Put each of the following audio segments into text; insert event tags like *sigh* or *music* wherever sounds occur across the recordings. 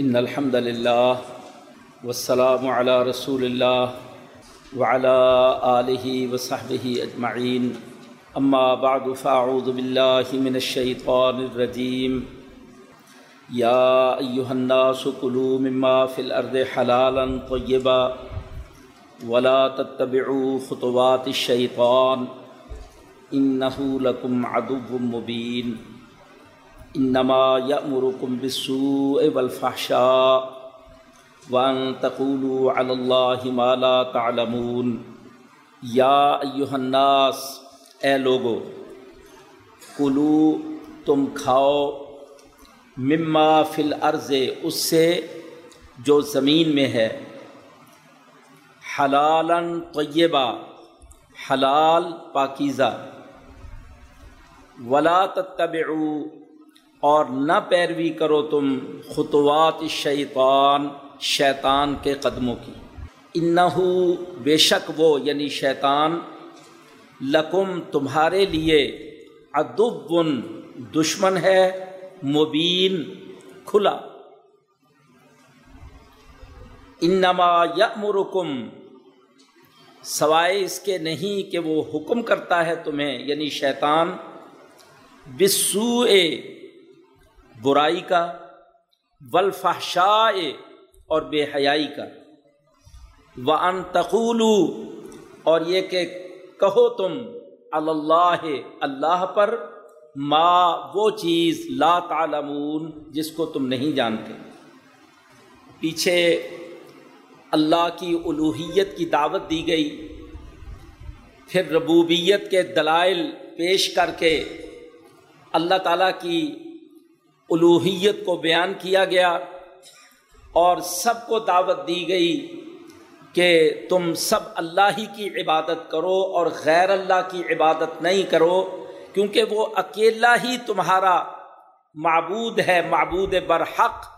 ان الحمد لله والسلام على رسول الله وعلى آله وصحبه اجمعين اما بعد فاعوذ بالله من الشيطان الرجيم. يا ايها الناس كلوا مما في الارض حلالا طيبا ولا تتبعوا خطوات الشيطان انه لكم عدو مبين. انما یامرکم بالسوء والفحشاء وان تقولوا على الله ما لا تعلمون. یا ایها الناس، اے لوگو کلو تم کھاؤ، مما فی الارض، اس سے جو زمین میں ہے۔ حلالا طیبہ، حلال پاکیزہ۔ ولا تتبعوا اور نہ پیروی کرو تم خطوات شیطان شیطان کے قدموں کی۔ انہو بے شک وہ یعنی شیطان، لکم تمہارے لیے ادب دشمن ہے، مبین، کھلا۔ انما یامرکم سوائے اس کے نہیں کہ وہ حکم کرتا ہے تمہیں یعنی شیطان، بسوء برائی کا ولفحشاء اور بے حیائی کا۔ و ان تقولو اور یہ کہ کہو تم اللہ اللہ پر، ما وہ چیز لا تعلمون جس کو تم نہیں جانتے۔ پیچھے اللہ کی الوحیت کی دعوت دی گئی۔ پھر ربوبیت کے دلائل پیش کر کے اللہ تعالیٰ کی الوحیت کو بیان کیا گیا اور سب کو دعوت دی گئی کہ تم سب اللہ ہی کی عبادت کرو اور غیر اللہ کی عبادت نہیں کرو، کیونکہ وہ اکیلا ہی تمہارا معبود ہے، معبود برحق۔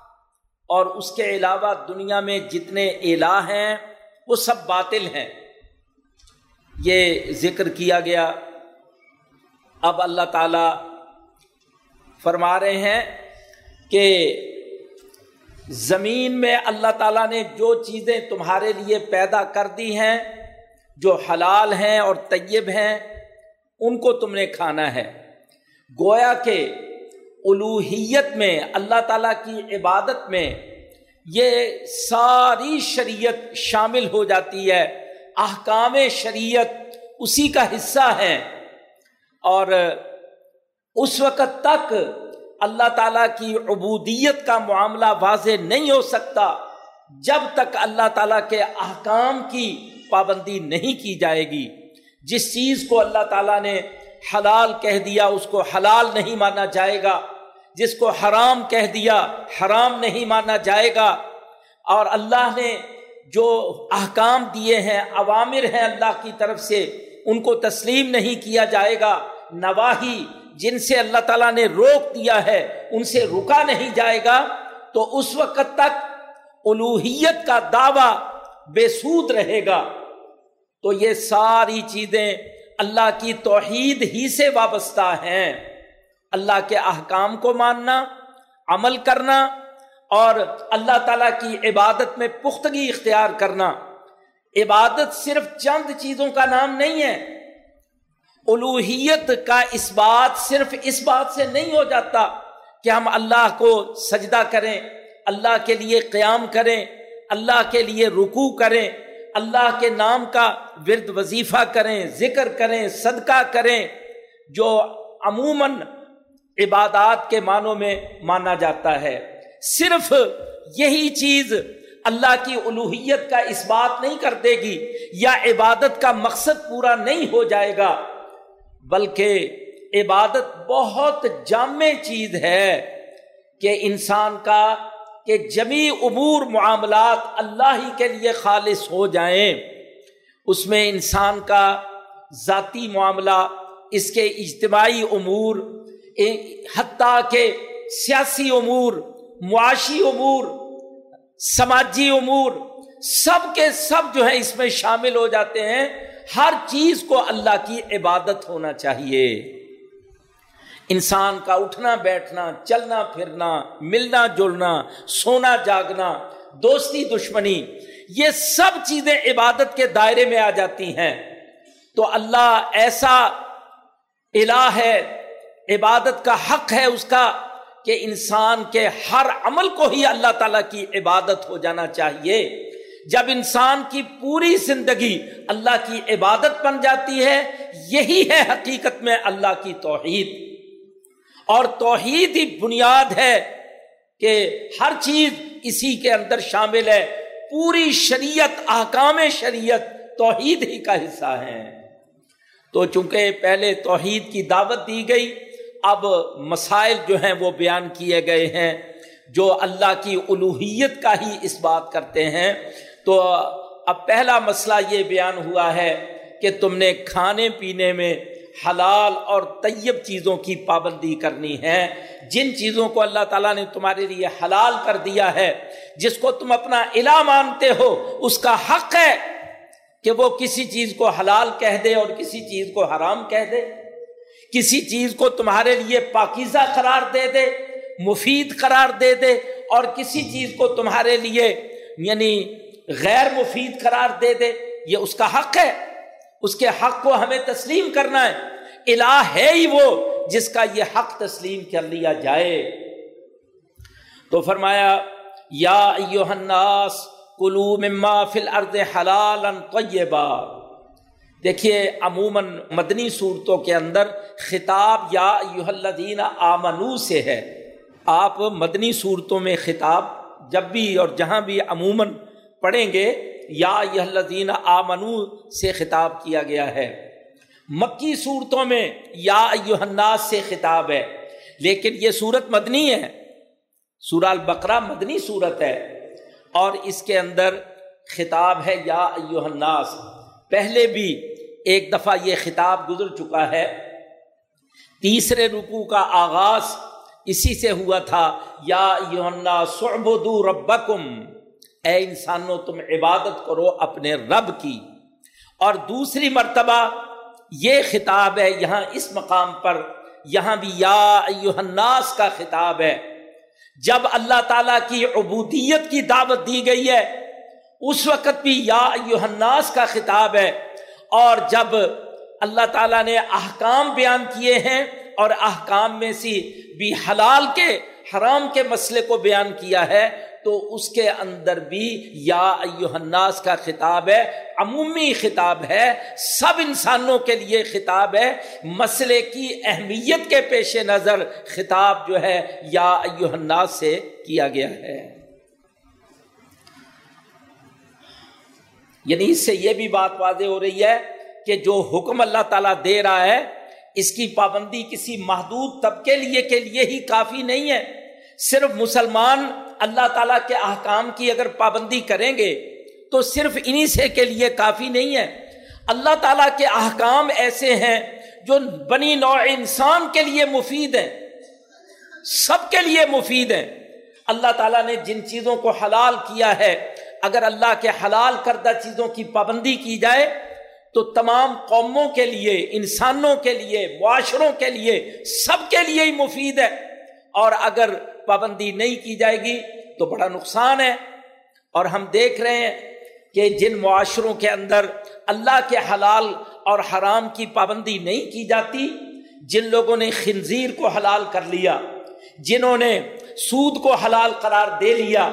اور اس کے علاوہ دنیا میں جتنے الہ ہیں، وہ سب باطل ہیں۔ یہ ذکر کیا گیا۔ اب اللہ تعالی فرما رہے ہیں کہ زمین میں اللہ تعالیٰ نے جو چیزیں تمہارے لیے پیدا کر دی ہیں، جو حلال ہیں اور طیب ہیں، ان کو تم نے کھانا ہے۔ گویا کہ الوحیت میں، اللہ تعالیٰ کی عبادت میں یہ ساری شریعت شامل ہو جاتی ہے۔ احکام شریعت اسی کا حصہ ہے اور اس وقت تک اللہ تعالیٰ کی عبودیت کا معاملہ واضح نہیں ہو سکتا جب تک اللہ تعالیٰ کے احکام کی پابندی نہیں کی جائے گی۔ جس چیز کو اللہ تعالیٰ نے حلال کہہ دیا، اس کو حلال نہیں مانا جائے گا۔ جس کو حرام کہہ دیا، حرام نہیں مانا جائے گا۔ اور اللہ نے جو احکام دیے ہیں، عوامر ہیں اللہ کی طرف سے، ان کو تسلیم نہیں کیا جائے گا۔ نواحی جن سے اللہ تعالیٰ نے روک دیا ہے، ان سے رکا نہیں جائے گا۔ تو اس وقت تک الوحیت کا دعویٰ بے سود رہے گا۔ تو یہ ساری چیزیں اللہ کی توحید ہی سے وابستہ ہیں۔ اللہ کے احکام کو ماننا، عمل کرنا اور اللہ تعالیٰ کی عبادت میں پختگی اختیار کرنا۔ عبادت صرف چند چیزوں کا نام نہیں ہے الوحیت کا اس بات صرف اس بات سے نہیں ہو جاتا کہ ہم اللہ کو سجدہ کریں، اللہ کے لیے قیام کریں، اللہ کے لیے رکوع کریں، اللہ کے نام کا ورد وظیفہ کریں، ذکر کریں، صدقہ کریں، جو عموماً عبادات کے معنوں میں مانا جاتا ہے۔ صرف یہی چیز اللہ کی الوحیت کا اس بات نہیں کر دے گی یا عبادت کا مقصد پورا نہیں ہو جائے گا۔ بلکہ عبادت بہت جامع چیز ہے کہ انسان کا کہ جمی امور معاملات اللہ ہی کے لیے خالص ہو جائیں۔ اس میں انسان کا ذاتی معاملہ، اس کے اجتماعی امور حتیٰ کہ سیاسی امور، معاشی امور، سماجی امور، سب کے سب جو ہے اس میں شامل ہو جاتے ہیں۔ ہر چیز کو اللہ کی عبادت ہونا چاہیے۔ انسان کا اٹھنا، بیٹھنا، چلنا، پھرنا، ملنا، جلنا، سونا، جاگنا، دوستی، دشمنی، یہ سب چیزیں عبادت کے دائرے میں آ جاتی ہیں۔ تو اللہ ایسا الہ ہے، عبادت کا حق ہے اس کا، کہ انسان کے ہر عمل کو ہی اللہ تعالیٰ کی عبادت ہو جانا چاہیے۔ جب انسان کی پوری زندگی اللہ کی عبادت بن جاتی ہے، یہی ہے حقیقت میں اللہ کی توحید۔ اور توحید ہی بنیاد ہے کہ ہر چیز اسی کے اندر شامل ہے۔ پوری شریعت، احکام شریعت توحید ہی کا حصہ ہے۔ تو چونکہ پہلے توحید کی دعوت دی گئی، اب مسائل جو ہیں وہ بیان کیے گئے ہیں، جو اللہ کی الوحیت کا ہی اس بات کرتے ہیں۔ تو اب پہلا مسئلہ یہ بیان ہوا ہے کہ تم نے کھانے پینے میں حلال اور طیب چیزوں کی پابندی کرنی ہے۔ جن چیزوں کو اللہ تعالیٰ نے تمہارے لیے حلال کر دیا ہے، جس کو تم اپنا علا مانتے ہو، اس کا حق ہے کہ وہ کسی چیز کو حلال کہہ دے اور کسی چیز کو حرام کہہ دے۔ کسی چیز کو تمہارے لیے پاکیزہ قرار دے دے، مفید قرار دے دے اور کسی چیز کو تمہارے لیے یعنی غیر مفید قرار دے دے، یہ اس کا حق ہے۔ اس کے حق کو ہمیں تسلیم کرنا ہے۔ الہ ہے ہی وہ جس کا یہ حق تسلیم کر لیا جائے۔ تو فرمایا، یا الناس، کلو مما فل ارد حلال طیبا۔ دیکھیے، عموماً مدنی صورتوں کے اندر خطاب یا الدین آمنو سے ہے۔ آپ مدنی صورتوں میں خطاب جب بھی اور جہاں بھی عموماً پڑھیں گے، یا الدین آمنو سے خطاب کیا گیا ہے۔ مکی صورتوں میں یا الناس سے خطاب ہے، لیکن یہ صورت مدنی ہے۔ سورہ البقرہ مدنی صورت ہے اور اس کے اندر خطاب ہے یا الناس۔ پہلے بھی ایک دفعہ یہ خطاب گزر چکا ہے۔ تیسرے رکو کا آغاز اسی سے ہوا تھا، یا ربکم۔ اے انسانوں، تم عبادت کرو اپنے رب کی۔ اور دوسری مرتبہ یہ خطاب ہے یہاں اس مقام پر، یہاں بھی یا الناس کا خطاب ہے۔ جب اللہ تعالی کی عبودیت کی دعوت دی گئی ہے، اس وقت بھی یا الناس کا خطاب ہے۔ اور جب اللہ تعالیٰ نے احکام بیان کیے ہیں اور احکام میں سی بھی حلال کے، حرام کے مسئلے کو بیان کیا ہے تو اس کے اندر بھی یا الناس کا خطاب ہے، عمومی خطاب ہے، سب انسانوں کے لیے خطاب ہے۔ مسئلے کی اہمیت کے پیش نظر خطاب جو ہے یا الناس سے کیا گیا ہے۔ یعنی اس سے یہ بھی بات واضح ہو رہی ہے کہ جو حکم اللہ تعالیٰ دے رہا ہے، اس کی پابندی کسی محدود طبقے لیے کے لیے ہی کافی نہیں ہے۔ صرف مسلمان اللہ تعالیٰ کے احکام کی اگر پابندی کریں گے تو صرف انہی سے کے لیے کافی نہیں ہے۔ اللہ تعالیٰ کے احکام ایسے ہیں جو بنی نوع انسان کے لیے مفید ہیں، سب کے لیے مفید ہیں۔ اللہ تعالیٰ نے جن چیزوں کو حلال کیا ہے، اگر اللہ کے حلال کردہ چیزوں کی پابندی کی جائے تو تمام قوموں کے لیے، انسانوں کے لیے، معاشروں کے لیے سب کے لیے ہی مفید ہے۔ اور اگر پابندی نہیں کی جائے گی تو بڑا نقصان ہے۔ اور ہم دیکھ رہے ہیں کہ جن معاشروں کے اندر اللہ کے حلال اور حرام کی پابندی نہیں کی جاتی، جن لوگوں نے خنزیر کو حلال کر لیا، جنہوں نے سود کو حلال قرار دے لیا،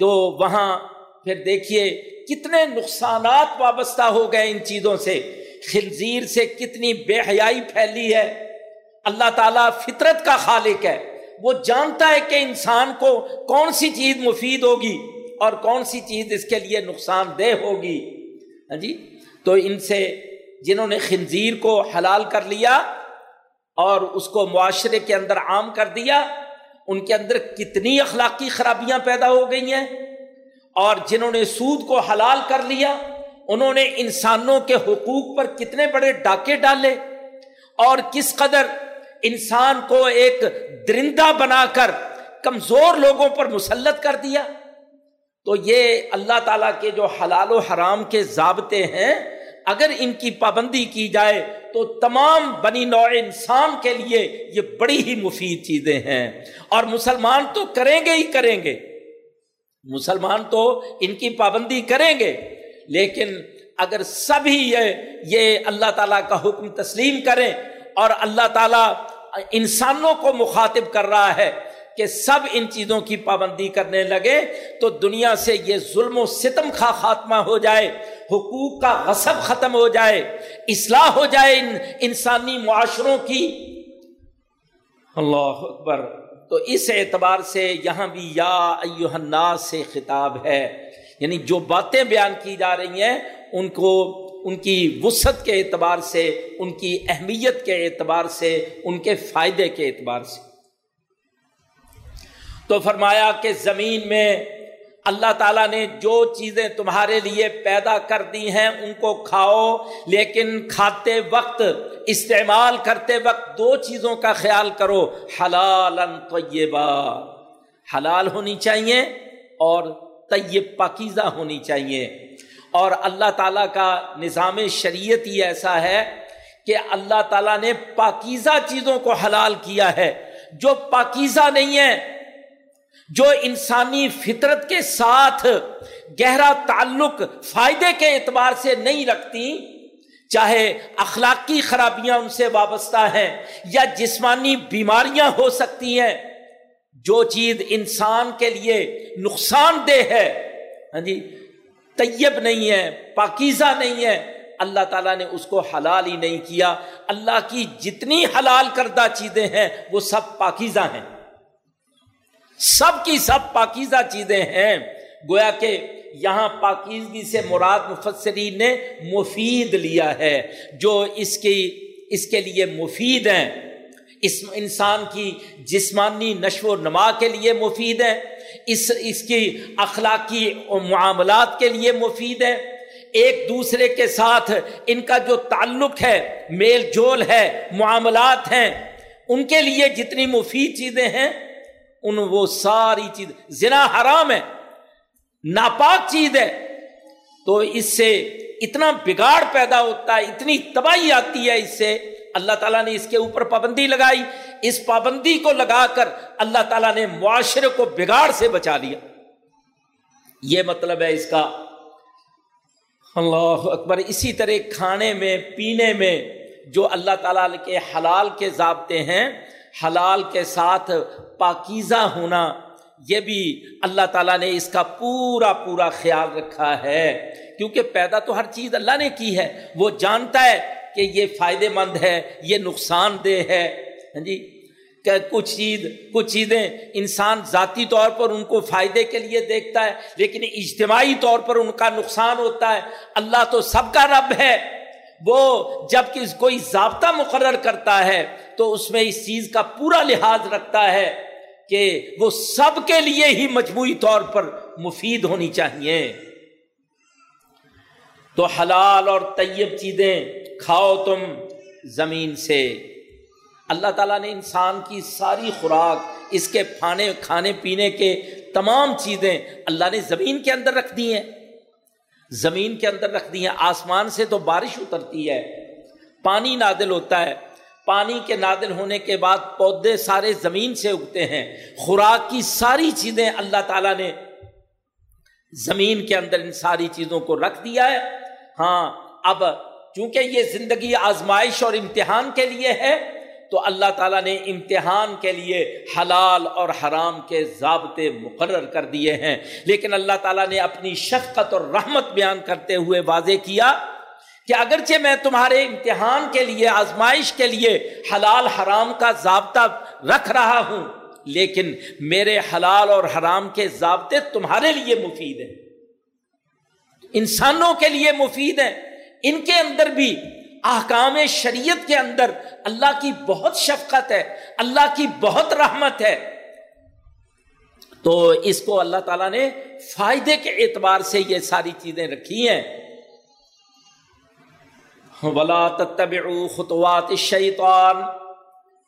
تو وہاں پھر دیکھیے کتنے نقصانات وابستہ ہو گئے ان چیزوں سے۔ خنزیر سے کتنی بے حیائی پھیلی ہے۔ اللہ تعالیٰ فطرت کا خالق ہے۔ وہ جانتا ہے کہ انسان کو کون سی چیز مفید ہوگی اور کون سی چیز اس کے لیے نقصان دہ ہوگی۔ ہاں جی؟ تو ان سے جنہوں نے خنزیر کو حلال کر لیا اور اس کو معاشرے کے اندر عام کر دیا، ان کے اندر کتنی اخلاقی خرابیاں پیدا ہو گئی ہیں اور جنہوں نے سود کو حلال کر لیا، انہوں نے انسانوں کے حقوق پر کتنے بڑے ڈاکے ڈالے اور کس قدر انسان کو ایک درندہ بنا کر کمزور لوگوں پر مسلط کر دیا۔ تو یہ اللہ تعالیٰ کے جو حلال و حرام کے ضابطے ہیں، اگر ان کی پابندی کی جائے تو تمام بنی نوع انسان کے لیے یہ بڑی ہی مفید چیزیں ہیں۔ اور مسلمان تو کریں گے ہی کریں گے۔ مسلمان تو ان کی پابندی کریں گے۔ لیکن اگر سبھی یہ یہ اللہ تعالیٰ کا حکم تسلیم کریں اور اللہ تعالیٰ انسانوں کو مخاطب کر رہا ہے کہ سب ان چیزوں کی پابندی کرنے لگے تو دنیا سے یہ ظلم و ستم کا خاتمہ ہو جائے، حقوق کا غصب ختم ہو جائے، اصلاح ہو جائے ان انسانی معاشروں کی۔ اللہ اکبر۔ تو اس اعتبار سے یہاں بھی یا الناس سے خطاب ہے۔ یعنی جو باتیں بیان کی جا رہی ہیں، ان کو ان کی وسعت کے اعتبار سے، ان کی اہمیت کے اعتبار سے، ان کے فائدے کے اعتبار سے۔ تو فرمایا کہ زمین میں اللہ تعالیٰ نے جو چیزیں تمہارے لیے پیدا کر دی ہیں، ان کو کھاؤ، لیکن کھاتے وقت، استعمال کرتے وقت دو چیزوں کا خیال کرو حلال طیبہ حلال ہونی چاہیے اور طیب پاکیزہ ہونی چاہیے۔ اور اللہ تعالیٰ کا نظام شریعت ہی ایسا ہے کہ اللہ تعالیٰ نے پاکیزہ چیزوں کو حلال کیا ہے۔ جو پاکیزہ نہیں ہے، جو انسانی فطرت کے ساتھ گہرا تعلق فائدے کے اعتبار سے نہیں رکھتی، چاہے اخلاقی خرابیاں ان سے وابستہ ہیں یا جسمانی بیماریاں ہو سکتی ہیں، جو چیز انسان کے لیے نقصان دہ ہے۔ ہاں جی طیب نہیں ہے، پاکیزہ نہیں ہے۔ اللہ تعالیٰ نے اس کو حلال ہی نہیں کیا۔ اللہ کی جتنی حلال کردہ چیزیں ہیں، وہ سب پاکیزہ ہیں۔ سب کی سب پاکیزہ چیزیں ہیں۔ گویا کہ یہاں پاکیزگی سے مراد مفسرین نے مفید لیا ہے۔ جو اس کی، اس کے لیے مفید ہیں۔ اس انسان کی جسمانی نشو و نما کے لیے مفید ہے اس اس کی اخلاقی معاملات کے لیے مفید ہے۔ ایک دوسرے کے ساتھ ان کا جو تعلق ہے، میل جول ہے، معاملات ہیں، ان کے لیے جتنی مفید چیزیں ہیں، ان وہ ساری چیز، زنا حرام ہے، ناپاک چیز ہے۔ تو اس سے اتنا بگاڑ پیدا ہوتا ہے، اتنی تباہی آتی ہے، اس سے اللہ تعالیٰ نے اس کے اوپر پابندی لگائی۔ اس پابندی کو لگا کر اللہ تعالیٰ نے معاشرے کو بگاڑ سے بچا لیا۔ یہ مطلب ہے اس کا۔ اللہ اکبر۔ اسی طرح کھانے میں، پینے میں جو اللہ تعالیٰ کے حلال کے ضابطے ہیں، حلال کے ساتھ پاکیزہ ہونا، یہ بھی اللہ تعالیٰ نے اس کا پورا پورا خیال رکھا ہے۔ کیونکہ پیدا تو ہر چیز اللہ نے کی ہے۔ وہ جانتا ہے کہ یہ فائدے مند ہے، یہ نقصان دہ ہے۔ ہاں جی؟ کہ کچھ چیز، کچھ چیزیں انسان ذاتی طور پر ان کو فائدے کے لیے دیکھتا ہے، لیکن اجتماعی طور پر ان کا نقصان ہوتا ہے۔ اللہ تو سب کا رب ہے۔ وہ جبکہ کوئی ضابطہ مقرر کرتا ہے، تو اس میں اس چیز کا پورا لحاظ رکھتا ہے کہ وہ سب کے لیے ہی مجموعی طور پر مفید ہونی چاہیے۔ تو حلال اور طیب چیزیں کھاؤ تم زمین سے۔ اللہ تعالیٰ نے انسان کی ساری خوراک، اس کے کھانے کھانے پینے کے تمام چیزیں اللہ نے زمین کے اندر رکھ دی ہیں۔ زمین کے اندر رکھ دی ہیں۔ آسمان سے تو بارش اترتی ہے، پانی نادل ہوتا ہے۔ پانی کے نادل ہونے کے بعد پودے سارے زمین سے اگتے ہیں۔ خوراک کی ساری چیزیں اللہ تعالیٰ نے زمین کے اندر ان ساری چیزوں کو رکھ دیا ہے۔ ہاں اب چونکہ یہ زندگی آزمائش اور امتحان کے لیے ہے تو اللہ تعالیٰ نے امتحان کے لیے حلال اور حرام کے ضابطے مقرر کر دیے ہیں۔ لیکن اللہ تعالیٰ نے اپنی شفقت اور رحمت بیان کرتے ہوئے واضح کیا کہ اگرچہ میں تمہارے امتحان کے لیے، آزمائش کے لیے حلال، حرام کا ضابطہ رکھ رہا ہوں، لیکن میرے حلال اور حرام کے ضابطے تمہارے لیے مفید ہیں۔ انسانوں کے لیے مفید ہیں۔ ان کے اندر بھی احکام شریعت کے اندر اللہ کی بہت شفقت ہے، اللہ کی بہت رحمت ہے۔ تو اس کو اللہ تعالیٰ نے فائدے کے اعتبار سے یہ ساری چیزیں رکھی ہیں۔ ولا تتبعوا خطوات الشیطان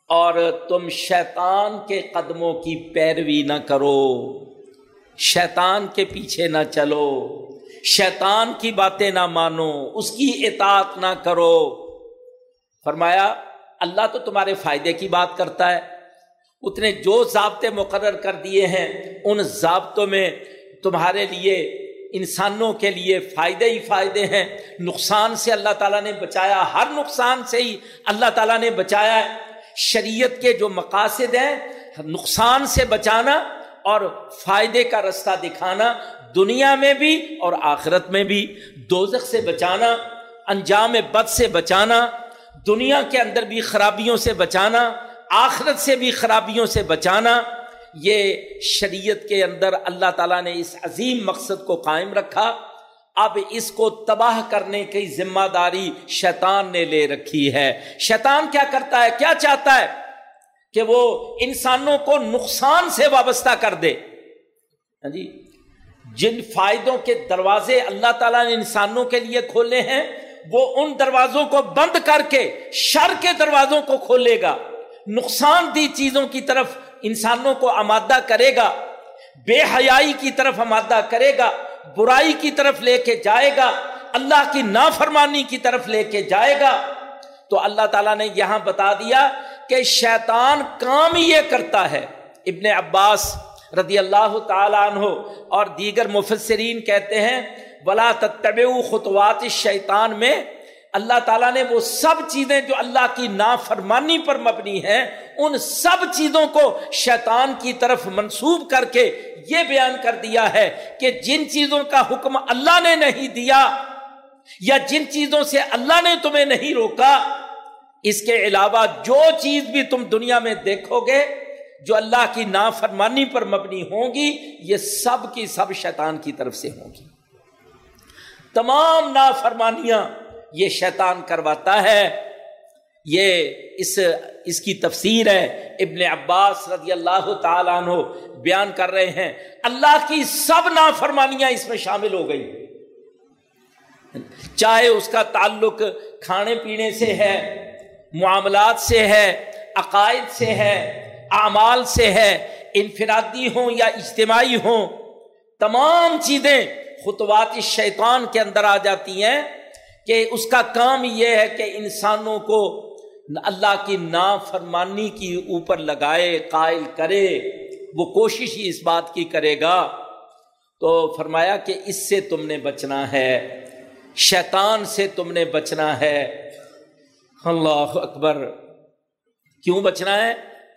اور تم شیطان کے قدموں کی پیروی نہ کرو۔ شیطان کے پیچھے نہ چلو۔ شیطان کی باتیں نہ مانو، اس کی اطاعت نہ کرو۔ فرمایا، اللہ تو تمہارے فائدے کی بات کرتا ہے۔ اتنے جو ضابطے مقرر کر دیے ہیں، ان ضابطوں میں تمہارے لیے، انسانوں کے لیے فائدے ہی فائدے ہیں۔ نقصان سے اللہ تعالیٰ نے بچایا، ہر نقصان سے ہی اللہ تعالیٰ نے بچایا ہے۔ شریعت کے جو مقاصد ہیں، نقصان سے بچانا اور فائدے کا رستہ دکھانا دنیا میں بھی اور آخرت میں بھی دوزخ سے بچانا، انجام بد سے بچانا، دنیا کے اندر بھی خرابیوں سے بچانا، آخرت سے بھی خرابیوں سے بچانا، یہ شریعت کے اندر اللہ تعالیٰ نے اس عظیم مقصد کو قائم رکھا۔ اب اس کو تباہ کرنے کی ذمہ داری شیطان نے لے رکھی ہے۔ شیطان کیا کرتا ہے؟ کیا چاہتا ہے؟ کہ وہ انسانوں کو نقصان سے وابستہ کر دے۔ ہاں جی؟ جن فائدوں کے دروازے اللہ تعالیٰ نے انسانوں کے لیے کھولے ہیں، وہ ان دروازوں کو بند کر کے، شر کے دروازوں کو کھولے گا۔ نقصان دی چیزوں کی طرف انسانوں کو آمادہ کرے گا۔ بے حیائی کی طرف آمادہ کرے گا۔ برائی کی طرف لے کے جائے گا۔ اللہ کی نافرمانی کی طرف لے کے جائے گا۔ تو اللہ تعالیٰ نے یہاں بتا دیا کہ شیطان کام یہ کرتا ہے۔ ابن عباس رضی اللہ تعالیٰ عنہ اور دیگر مفسرین کہتے ہیں بلا تب خطوات شیطان میں اللہ تعالیٰ نے وہ سب چیزیں جو اللہ کی نافرمانی پر مبنی ہیں، ان سب چیزوں کو شیطان کی طرف منسوب کر کے یہ بیان کر دیا ہے کہ جن چیزوں کا حکم اللہ نے نہیں دیا یا جن چیزوں سے اللہ نے تمہیں نہیں روکا، اس کے علاوہ جو چیز بھی تم دنیا میں دیکھو گے جو اللہ کی نافرمانی پر مبنی ہوں گی، یہ سب کی سب شیطان کی طرف سے ہوں گی۔ تمام نافرمانیاں یہ شیطان کرواتا ہے۔ یہ اس اس کی تفسیر ہے۔ ابن عباس رضی اللہ تعالیٰ عنہ بیان کر رہے ہیں۔ اللہ کی سب نافرمانیاں اس میں شامل ہو گئی۔ چاہے اس کا تعلق کھانے پینے سے ہے، معاملات سے ہے، عقائد سے ہے اعمال سے ہے، انفرادی ہوں یا اجتماعی ہوں، تمام چیزیں خطوات شیطان کے اندر آ جاتی ہیں کہ اس کا کام یہ ہے کہ انسانوں کو اللہ کی نافرمانی کی اوپر لگائے، قائل کرے، وہ کوشش ہی اس بات کی کرے گا۔ تو فرمایا کہ اس سے تم نے بچنا ہے، شیطان سے تم نے بچنا ہے۔ اللہ اکبر، کیوں بچنا ہے؟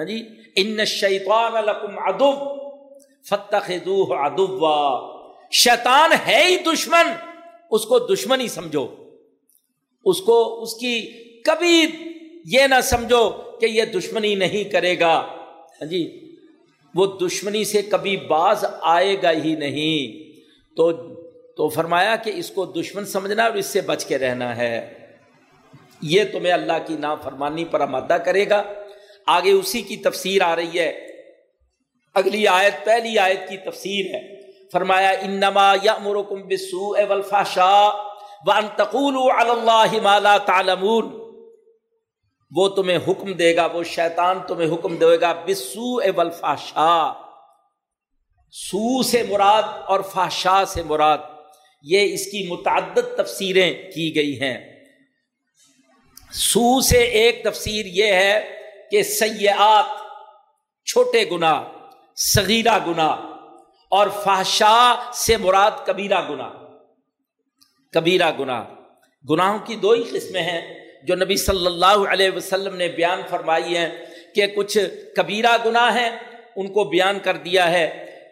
ہاں جی؟ ان شیطان لکم ادب فتح ادب شیطان ہے ہی دشمن، اس کو دشمن ہی سمجھو۔ اس کو، اس کی کبھی یہ نہ سمجھو کہ یہ دشمنی نہیں کرے گا۔ ہاں جی؟ وہ دشمنی سے کبھی باز آئے گا ہی نہیں۔ تو تو فرمایا کہ اس کو دشمن سمجھنا اور اس سے بچ کے رہنا ہے۔ یہ تمہیں اللہ کی نافرمانی پر آمادہ کرے گا۔ آگے اسی کی تفسیر آ رہی ہے۔ اگلی آیت، پہلی آیت کی تفسیر ہے۔ فرمایا، انما یا مرکم بسو ولفاشا وان تقول اللہ مالا تعلمون وہ تمہیں حکم دے گا، وہ شیطان تمہیں حکم دے گا بسو ولفاشا سو سے مراد اور فاشا سے مراد، یہ اس کی متعدد تفسیریں کی گئی ہیں۔ سو سے ایک تفسیر یہ ہے کہ سیاحت چھوٹے گنا صغیرہ گنا اور فحشا سے مراد کبیرہ گنا کبیرہ گنا گناہوں کی دو ہی قسمیں ہیں جو نبی صلی اللہ علیہ وسلم نے بیان فرمائی ہیں کہ کچھ کبیرہ گناہ ہیں، ان کو بیان کر دیا ہے۔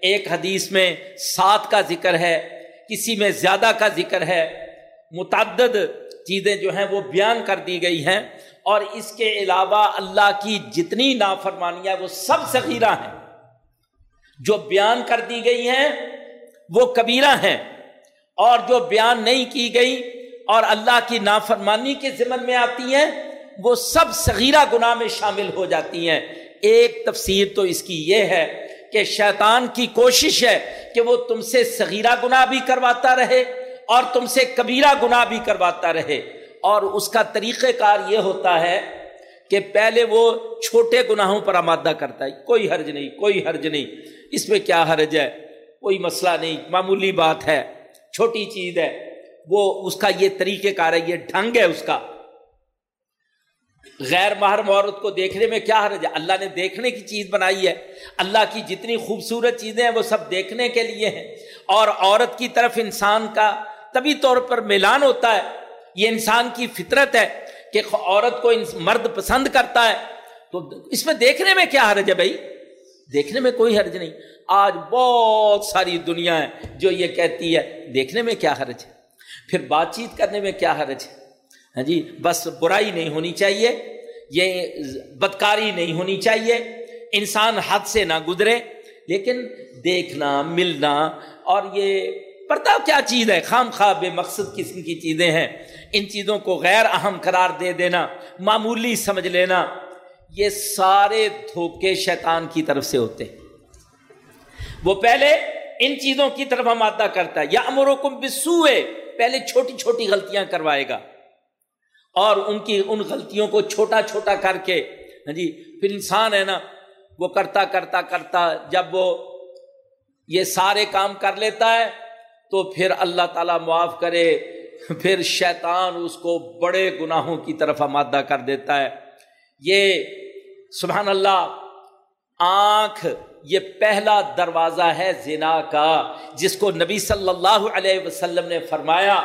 ایک حدیث میں سات کا ذکر ہے، کسی میں زیادہ کا ذکر ہے۔ متعدد چیزیں جو ہیں وہ بیان کر دی گئی ہیں۔ اور اس کے علاوہ اللہ کی جتنی نافرمانیاں وہ سب صغیرہ ہیں۔ جو بیان کر دی گئی ہیں، وہ کبیرہ ہیں۔ اور جو بیان نہیں کی گئی اور اللہ کی نافرمانی کے ذمن میں آتی ہیں، وہ سب صغیرہ گناہ میں شامل ہو جاتی ہیں۔ ایک تفسیر تو اس کی یہ ہے کہ شیطان کی کوشش ہے کہ وہ تم سے صغیرہ گناہ بھی کرواتا رہے اور تم سے کبیرہ گناہ بھی کرواتا رہے۔ اور اس کا طریقہ کار یہ ہوتا ہے کہ پہلے وہ چھوٹے گناہوں پر آمادہ کرتا ہے، کوئی حرج نہیں، کوئی حرج نہیں۔ اس میں کیا حرج ہے؟ کوئی مسئلہ نہیں، معمولی بات ہے، چھوٹی چیز ہے۔ وہ اس کا یہ طریقہ کار ہے، یہ ڈھنگ ہے اس کا۔ غیر محرم عورت کو دیکھنے میں کیا حرج ہے؟ اللہ نے دیکھنے کی چیز بنائی ہے۔ اللہ کی جتنی خوبصورت چیزیں ہیں، وہ سب دیکھنے کے لیے ہیں۔ اور عورت کی طرف انسان کا طبی طور پر میلان ہوتا ہے۔ یہ انسان کی فطرت ہے کہ عورت کو مرد پسند کرتا ہے، تو اس میں دیکھنے میں کیا حرج ہے بھائی؟ دیکھنے میں کوئی حرج نہیں۔ آج بہت ساری دنیا ہے جو یہ کہتی ہے، دیکھنے میں کیا حرج ہے؟ پھر بات چیت کرنے میں کیا حرج ہے؟ ہاں جی بس برائی نہیں ہونی چاہیے، یہ بدکاری نہیں ہونی چاہیے۔ انسان حد سے نہ گزرے، لیکن دیکھنا، ملنا اور یہ پردہ کیا چیز ہے؟ خام خواہ بے مقصد قسم کی چیزیں ہیں۔ ان چیزوں کو غیر اہم قرار دے دینا، معمولی سمجھ لینا، یہ سارے دھوکے شیطان کی طرف سے ہوتے ہیں۔ وہ پہلے ان چیزوں کی طرف آمادہ کرتا ہے۔ یا امرکم بسوئے پہلے چھوٹی چھوٹی غلطیاں کروائے گا۔ اور ان کی، ان غلطیوں کو چھوٹا چھوٹا کر کے ہاں جی پھر انسان ہے نا، وہ کرتا کرتا کرتا، جب وہ یہ سارے کام کر لیتا ہے، تو پھر اللہ تعالیٰ معاف کرے۔ پھر شیطان اس کو بڑے گناہوں کی طرف آمادہ کر دیتا ہے۔ یہ سبحان اللہ، آنکھ، یہ پہلا دروازہ ہے زنا کا، جس کو نبی صلی اللہ علیہ وسلم نے فرمایا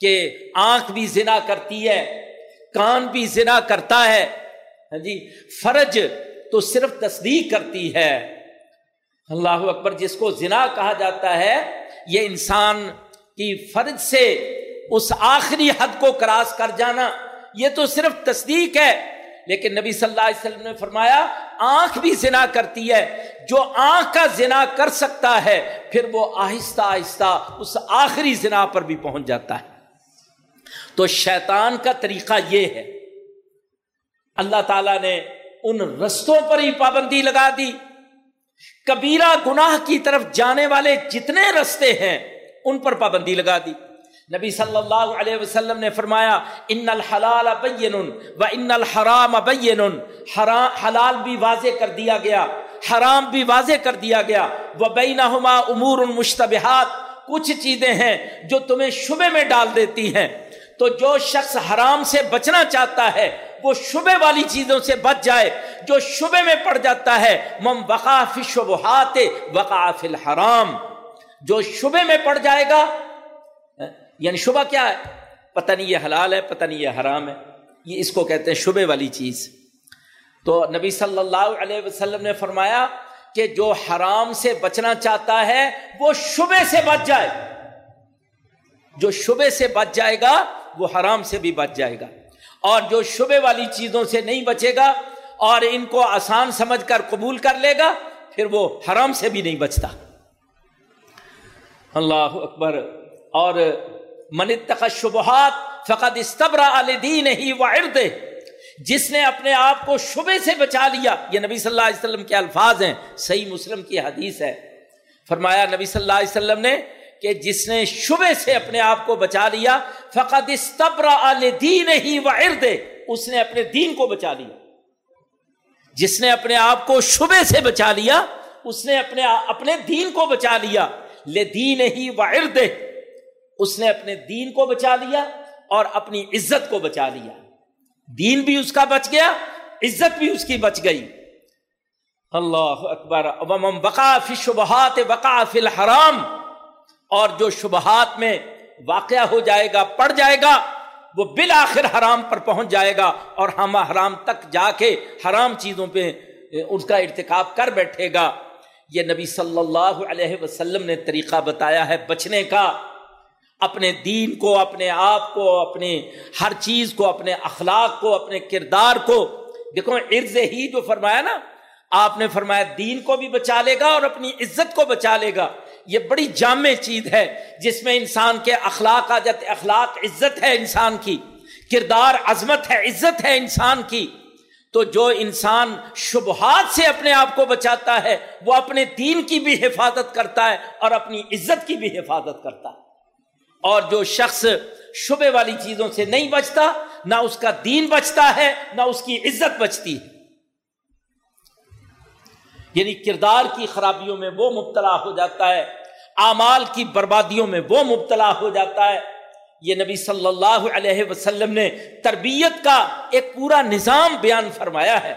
کہ آنکھ بھی زنا کرتی ہے، کان بھی زنا کرتا ہے۔ ہاں جی فرج تو صرف تصدیق کرتی ہے۔ اللہ اکبر، جس کو زنا کہا جاتا ہے، یہ انسان کی فرج سے اس آخری حد کو کراس کر جانا، یہ تو صرف تصدیق ہے۔ لیکن نبی صلی اللہ علیہ وسلم نے فرمایا، آنکھ بھی زنا کرتی ہے۔ جو آنکھ کا زنا کر سکتا ہے، پھر وہ آہستہ آہستہ اس آخری زنا پر بھی پہنچ جاتا ہے۔ تو شیطان کا طریقہ یہ ہے۔ اللہ تعالی نے ان رستوں پر ہی پابندی لگا دی۔ کبیرہ گناہ کی طرف جانے والے جتنے رستے ہیں، ان پر پابندی لگا دی۔ نبی صلی اللہ علیہ وسلم نے فرمایا، ان الحلال بین و ان الحرام بین حلال بھی واضح کر دیا گیا، حرام بھی واضح کر دیا گیا۔ وہ بینہما امور مشتبہات کچھ چیزیں ہیں جو تمہیں شبے میں ڈال دیتی ہیں۔ تو جو شخص حرام سے بچنا چاہتا ہے، وہ شبے والی چیزوں سے بچ جائے۔ جو شبے میں پڑ جاتا ہے مم وقاف شبہات وقاف الحرام. جو شبے میں پڑ جائے گا یعنی شبہ کیا ہے؟ پتہ نہیں یہ حلال ہے، پتہ نہیں یہ حرام ہے۔ یہ اس کو کہتے ہیں شبے والی چیز۔ تو نبی صلی اللہ علیہ وسلم نے فرمایا کہ جو حرام سے بچنا چاہتا ہے، وہ شبے سے بچ جائے۔ جو شبے سے بچ جائے گا، وہ حرام سے بھی بچ جائے گا۔ اور جو شبے والی چیزوں سے نہیں بچے گا اور ان کو آسان سمجھ کر قبول کر لے گا، پھر وہ حرام سے بھی نہیں بچتا۔ اللہ اکبر۔ اور شبہات فقط استبرا دین ہی ورد جس نے اپنے آپ کو شبے سے بچا لیا۔ یہ نبی صلی اللہ علیہ وسلم کے الفاظ ہیں، صحیح مسلم کی حدیث ہے۔ فرمایا نبی صلی اللہ علیہ وسلم نے کہ جس نے شبے سے اپنے آپ کو بچا لیا فقط استبرا دین ہی ورد اس نے اپنے دین کو بچا لیا۔ جس نے اپنے آپ کو شبے سے بچا لیا، اس نے اپنے اپنے دین کو بچا لیا۔ لے دین ہی ورد اس نے اپنے دین کو بچا لیا اور اپنی عزت کو بچا لیا۔ دین بھی اس کا بچ گیا، عزت بھی اس کی بچ گئی۔ اللہ اکبر۔ وقا فی شبہات وقا فی الحرام۔ اور جو شبہات میں واقع ہو جائے گا، پڑ جائے گا، وہ بالآخر حرام پر پہنچ جائے گا اور ہم حرام تک جا کے حرام چیزوں پہ اس کا ارتکاب کر بیٹھے گا۔ یہ نبی صلی اللہ علیہ وسلم نے طریقہ بتایا ہے بچنے کا۔ اپنے دین کو، اپنے آپ کو اپنے ہر چیز کو، اپنے اخلاق کو، اپنے کردار کو۔ دیکھو، عرض ہی جو فرمایا نا، آپ نے فرمایا دین کو بھی بچا لے گا اور اپنی عزت کو بچا لے گا۔ یہ بڑی جامع چیز ہے، جس میں انسان کے اخلاق آ جاتے اخلاق عزت ہے انسان کی۔ کردار عظمت ہے، عزت ہے انسان کی۔ تو جو انسان شبہات سے اپنے آپ کو بچاتا ہے، وہ اپنے دین کی بھی حفاظت کرتا ہے اور اپنی عزت کی بھی حفاظت کرتا ہے۔ اور جو شخص شبے والی چیزوں سے نہیں بچتا، نہ اس کا دین بچتا ہے، نہ اس کی عزت بچتی ہے۔ یعنی کردار کی خرابیوں میں وہ مبتلا ہو جاتا ہے، اعمال کی بربادیوں میں وہ مبتلا ہو جاتا ہے۔ یہ نبی صلی اللہ علیہ وسلم نے تربیت کا ایک پورا نظام بیان فرمایا ہے۔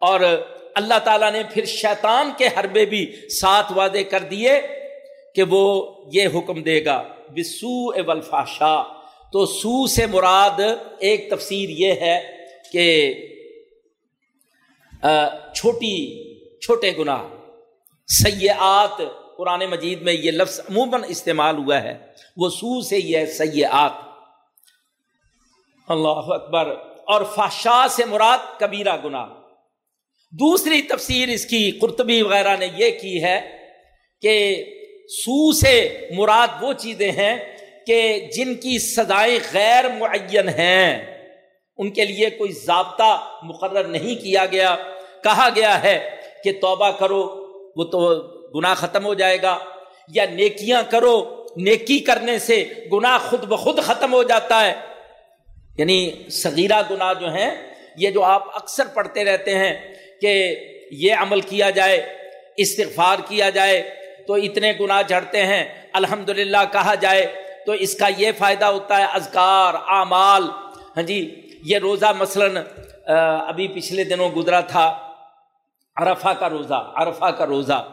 اور اللہ تعالیٰ نے پھر شیطان کے حربے بھی ساتھ وعدے کر دیے کہ وہ یہ حکم دے گا۔ بسو ولفاشا تو سو سے مراد ایک تفسیر یہ ہے کہ چھوٹی، چھوٹے گناہ سیاحت قرآن مجید میں یہ لفظ عموماً استعمال ہوا ہے، وہ سو سے یہ سیاحت اللہ اکبر۔ اور فاشا سے مراد کبیرہ گناہ۔ دوسری تفسیر اس کی قرطبی وغیرہ نے یہ کی ہے کہ سو سے مراد وہ چیزیں ہیں کہ جن کی سزائیں غیر معین ہیں۔ ان کے لیے کوئی ضابطہ مقرر نہیں کیا گیا۔ کہا گیا ہے کہ توبہ کرو، وہ تو گناہ ختم ہو جائے گا۔ یا نیکیاں کرو، نیکی کرنے سے گناہ خود بخود ختم ہو جاتا ہے۔ یعنی صغیرہ گناہ جو ہیں، یہ جو آپ اکثر پڑھتے رہتے ہیں کہ یہ عمل کیا جائے، استغفار کیا جائے تو اتنے گناہ جھڑتے ہیں۔ الحمد کہا جائے تو اس کا یہ فائدہ ہوتا ہے ازکار اعمال۔ ہاں جی یہ روزہ مثلاً ابھی پچھلے دنوں گزرا تھا عرفہ کا روزہ، عرفہ کا روزہ۔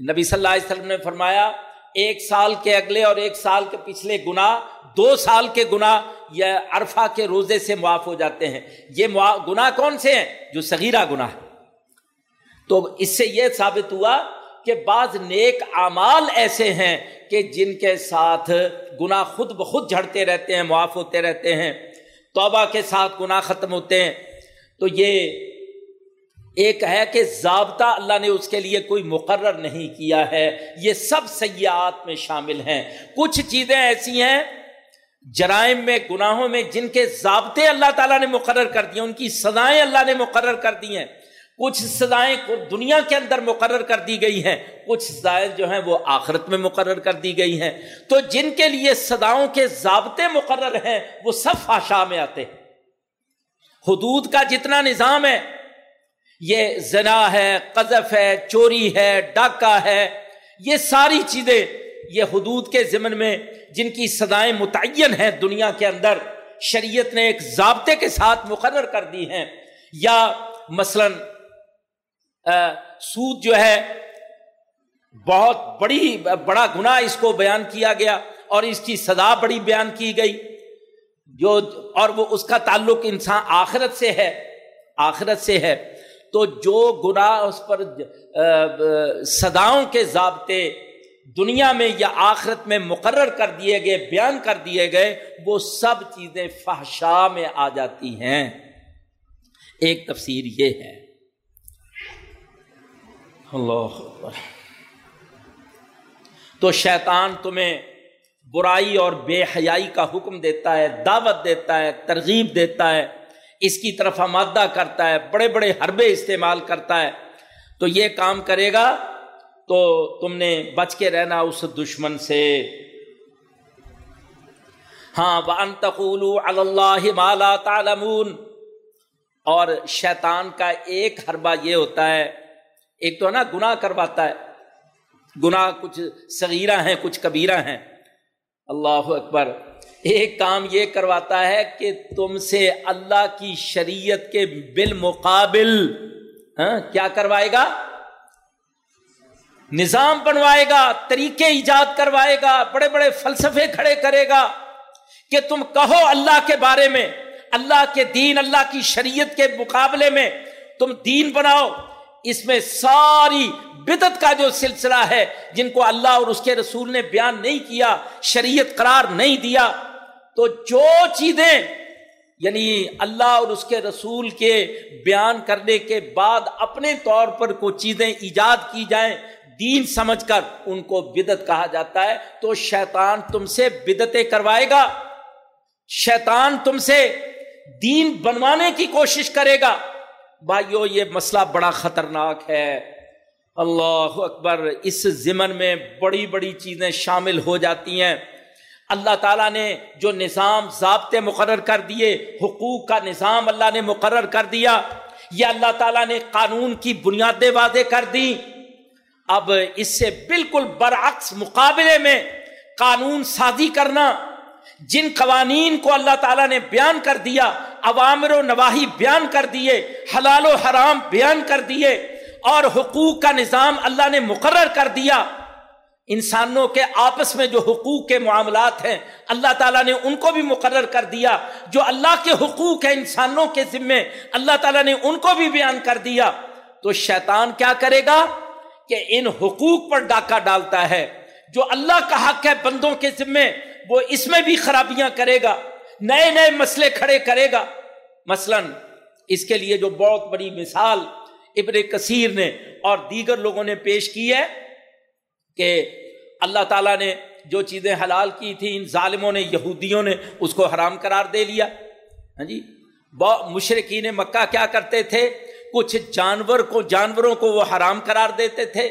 نبی صلی اللہ علیہ وسلم نے فرمایا، ایک سال کے اگلے اور ایک سال کے پچھلے گنا دو سال کے گنا یہ عرفہ کے روزے سے معاف ہو جاتے ہیں۔ یہ گنا کون سے ہیں؟ جو صغیرہ گنا ہے تو اس سے یہ ثابت ہوا کہ بعض نیک اعمال ایسے ہیں کہ جن کے ساتھ گنا خود بخود جھڑتے رہتے ہیں، معاف ہوتے رہتے ہیں، توبہ کے ساتھ گنا ختم ہوتے ہیں۔ تو یہ ایک ہے کہ ضابطہ اللہ نے اس کے لیے کوئی مقرر نہیں کیا ہے۔ یہ سب سیاحت میں شامل ہیں۔ کچھ چیزیں ایسی ہیں جرائم میں، گناہوں میں، جن کے ضابطے اللہ تعالیٰ نے مقرر کر دیے، ان کی سزائیں اللہ نے مقرر کر دی ہیں۔ کچھ سزائیں دنیا کے اندر مقرر کر دی گئی ہیں، کچھ سزائیں جو ہیں وہ آخرت میں مقرر کر دی گئی ہیں۔ تو جن کے لیے سزاؤں کے ضابطے مقرر ہیں، وہ سب فاشا میں آتے ہیں۔ حدود کا جتنا نظام ہے، یہ زنا ہے، قذف ہے، چوری ہے، ڈاکہ ہے، یہ ساری چیزیں یہ حدود کے ضمن میں جن کی سزائیں متعین ہیں دنیا کے اندر، شریعت نے ایک ضابطے کے ساتھ مقرر کر دی ہیں۔ یا مثلا سود جو ہے، بہت بڑی بڑا گناہ اس کو بیان کیا گیا اور اس کی سزا بڑی بیان کی گئی۔ جو، اور وہ اس کا تعلق انسان آخرت سے ہے، آخرت سے ہے۔ تو جو گناہ اس پر سداؤں کے ضابطے دنیا میں یا آخرت میں مقرر کر دیے گئے، بیان کر دیے گئے، وہ سب چیزیں فحشا میں آ جاتی ہیں۔ ایک تفسیر یہ ہے۔ اللہ تو شیطان تمہیں برائی اور بے حیائی کا حکم دیتا ہے، دعوت دیتا ہے، ترغیب دیتا ہے، اس کی طرف آمادہ کرتا ہے، بڑے بڑے حربے استعمال کرتا ہے۔ تو یہ کام کرے گا تو تم نے بچ کے رہنا اس دشمن سے۔ ہاں تقول اللہ مالا تعلمون۔ اور شیطان کا ایک حربہ یہ ہوتا ہے ایک تو ہے نا، گناہ کرواتا ہے۔ گناہ کچھ صغیرہ ہیں، کچھ کبیرہ ہیں۔ اللہ اکبر۔ ایک کام یہ کرواتا ہے کہ تم سے اللہ کی شریعت کے بالمقابل ہاں کیا کروائے گا؟ نظام بنوائے گا، طریقے ایجاد کروائے گا، بڑے بڑے فلسفے کھڑے کرے گا کہ تم کہو اللہ کے بارے میں، اللہ کے دین، اللہ کی شریعت کے مقابلے میں تم دین بناؤ۔ اس میں ساری بدت کا جو سلسلہ ہے، جن کو اللہ اور اس کے رسول نے بیان نہیں کیا، شریعت قرار نہیں دیا، تو جو چیزیں یعنی اللہ اور اس کے رسول کے بیان کرنے کے بعد اپنے طور پر کوئی چیزیں ایجاد کی جائیں، دین سمجھ کر ان کو بدت کہا جاتا ہے، تو شیطان تم سے بدتیں کروائے گا۔ شیطان تم سے دین بنوانے کی کوشش کرے گا۔ بھائیو، یہ مسئلہ بڑا خطرناک ہے۔ اللہ اکبر، اس ضمن میں بڑی بڑی چیزیں شامل ہو جاتی ہیں۔ اللہ تعالیٰ نے جو نظام ضابطے مقرر کر دیے، حقوق کا نظام اللہ نے مقرر کر دیا، یہ اللہ تعالیٰ نے قانون کی بنیادیں واضح کر دی اب اس سے بالکل برعکس مقابلے میں قانون سازی کرنا، جن قوانین کو اللہ تعالیٰ نے بیان کر دیا عوامر و نواحی بیان کر دیے، حلال و حرام بیان کر دیے اور حقوق کا نظام اللہ نے مقرر کر دیا۔ انسانوں کے آپس میں جو حقوق کے معاملات ہیں، اللہ تعالیٰ نے ان کو بھی مقرر کر دیا۔ جو اللہ کے حقوق ہیں انسانوں کے ذمے، اللہ تعالیٰ نے ان کو بھی بیان کر دیا۔ تو شیطان کیا کرے گا؟ کہ ان حقوق پر ڈاکہ ڈالتا ہے۔ جو اللہ کا حق ہے بندوں کے ذمے، وہ اس میں بھی خرابیاں کرے گا۔ نئے نئے مسئلے کھڑے کرے گا۔ مثلا اس کے لیے جو بہت بڑی مثال ابن کثیر نے اور دیگر لوگوں نے پیش کی ہے کہ اللہ تعالیٰ نے جو چیزیں حلال کی تھی، ان ظالموں نے، یہودیوں نے، اس کو حرام قرار دے لیا۔ ہاں جی؟ مشرقین مکہ کیا کرتے تھے؟ کچھ جانور کو، جانوروں کو وہ حرام قرار دیتے تھے۔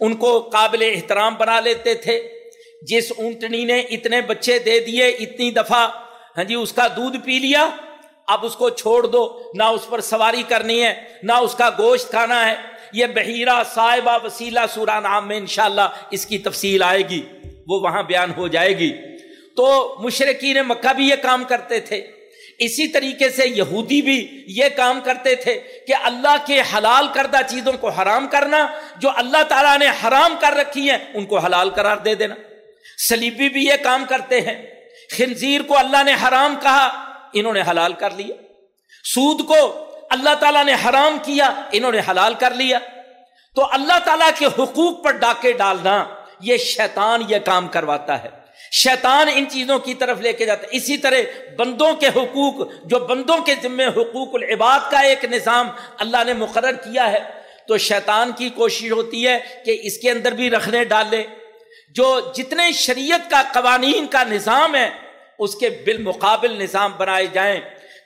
ان کو قابل احترام بنا لیتے تھے۔ جس اونٹنی نے اتنے بچے دے دیے، اتنی دفعہ ہاں جی اس کا دودھ پی لیا، اب اس کو چھوڑ دو، نہ اس پر سواری کرنی ہے، نہ اس کا گوشت کھانا ہے۔ یہ بحیرہ صاحبہ وسیلہ سورہ نام میں انشاءاللہ اس کی تفصیل آئے گی، وہ وہاں بیان ہو جائے گی۔ تو مشرقین مکہ بھی یہ کام کرتے تھے۔ اسی طریقے سے یہودی بھی یہ کام کرتے تھے کہ اللہ کے حلال کردہ چیزوں کو حرام کرنا، جو اللہ تعالیٰ نے حرام کر رکھی ہیں، ان کو حلال قرار دے دینا۔ سلیبی بھی یہ کام کرتے ہیں۔ خنزیر کو اللہ نے حرام کہا، انہوں نے حلال کر لیا۔ سود کو اللہ تعالیٰ نے حرام کیا، انہوں نے حلال کر لیا۔ تو اللہ تعالیٰ کے حقوق پر ڈاکے ڈالنا، یہ شیطان یہ کام کرواتا ہے۔ شیطان ان چیزوں کی طرف لے کے جاتا ہے۔ اسی طرح بندوں کے حقوق، جو بندوں کے ذمے حقوق العباد کا ایک نظام اللہ نے مقرر کیا ہے، تو شیطان کی کوشش ہوتی ہے کہ اس کے اندر بھی رکھنے ڈالے جو جتنے شریعت کا قوانین کا نظام ہے، اس کے بالمقابل نظام بنائے جائیں،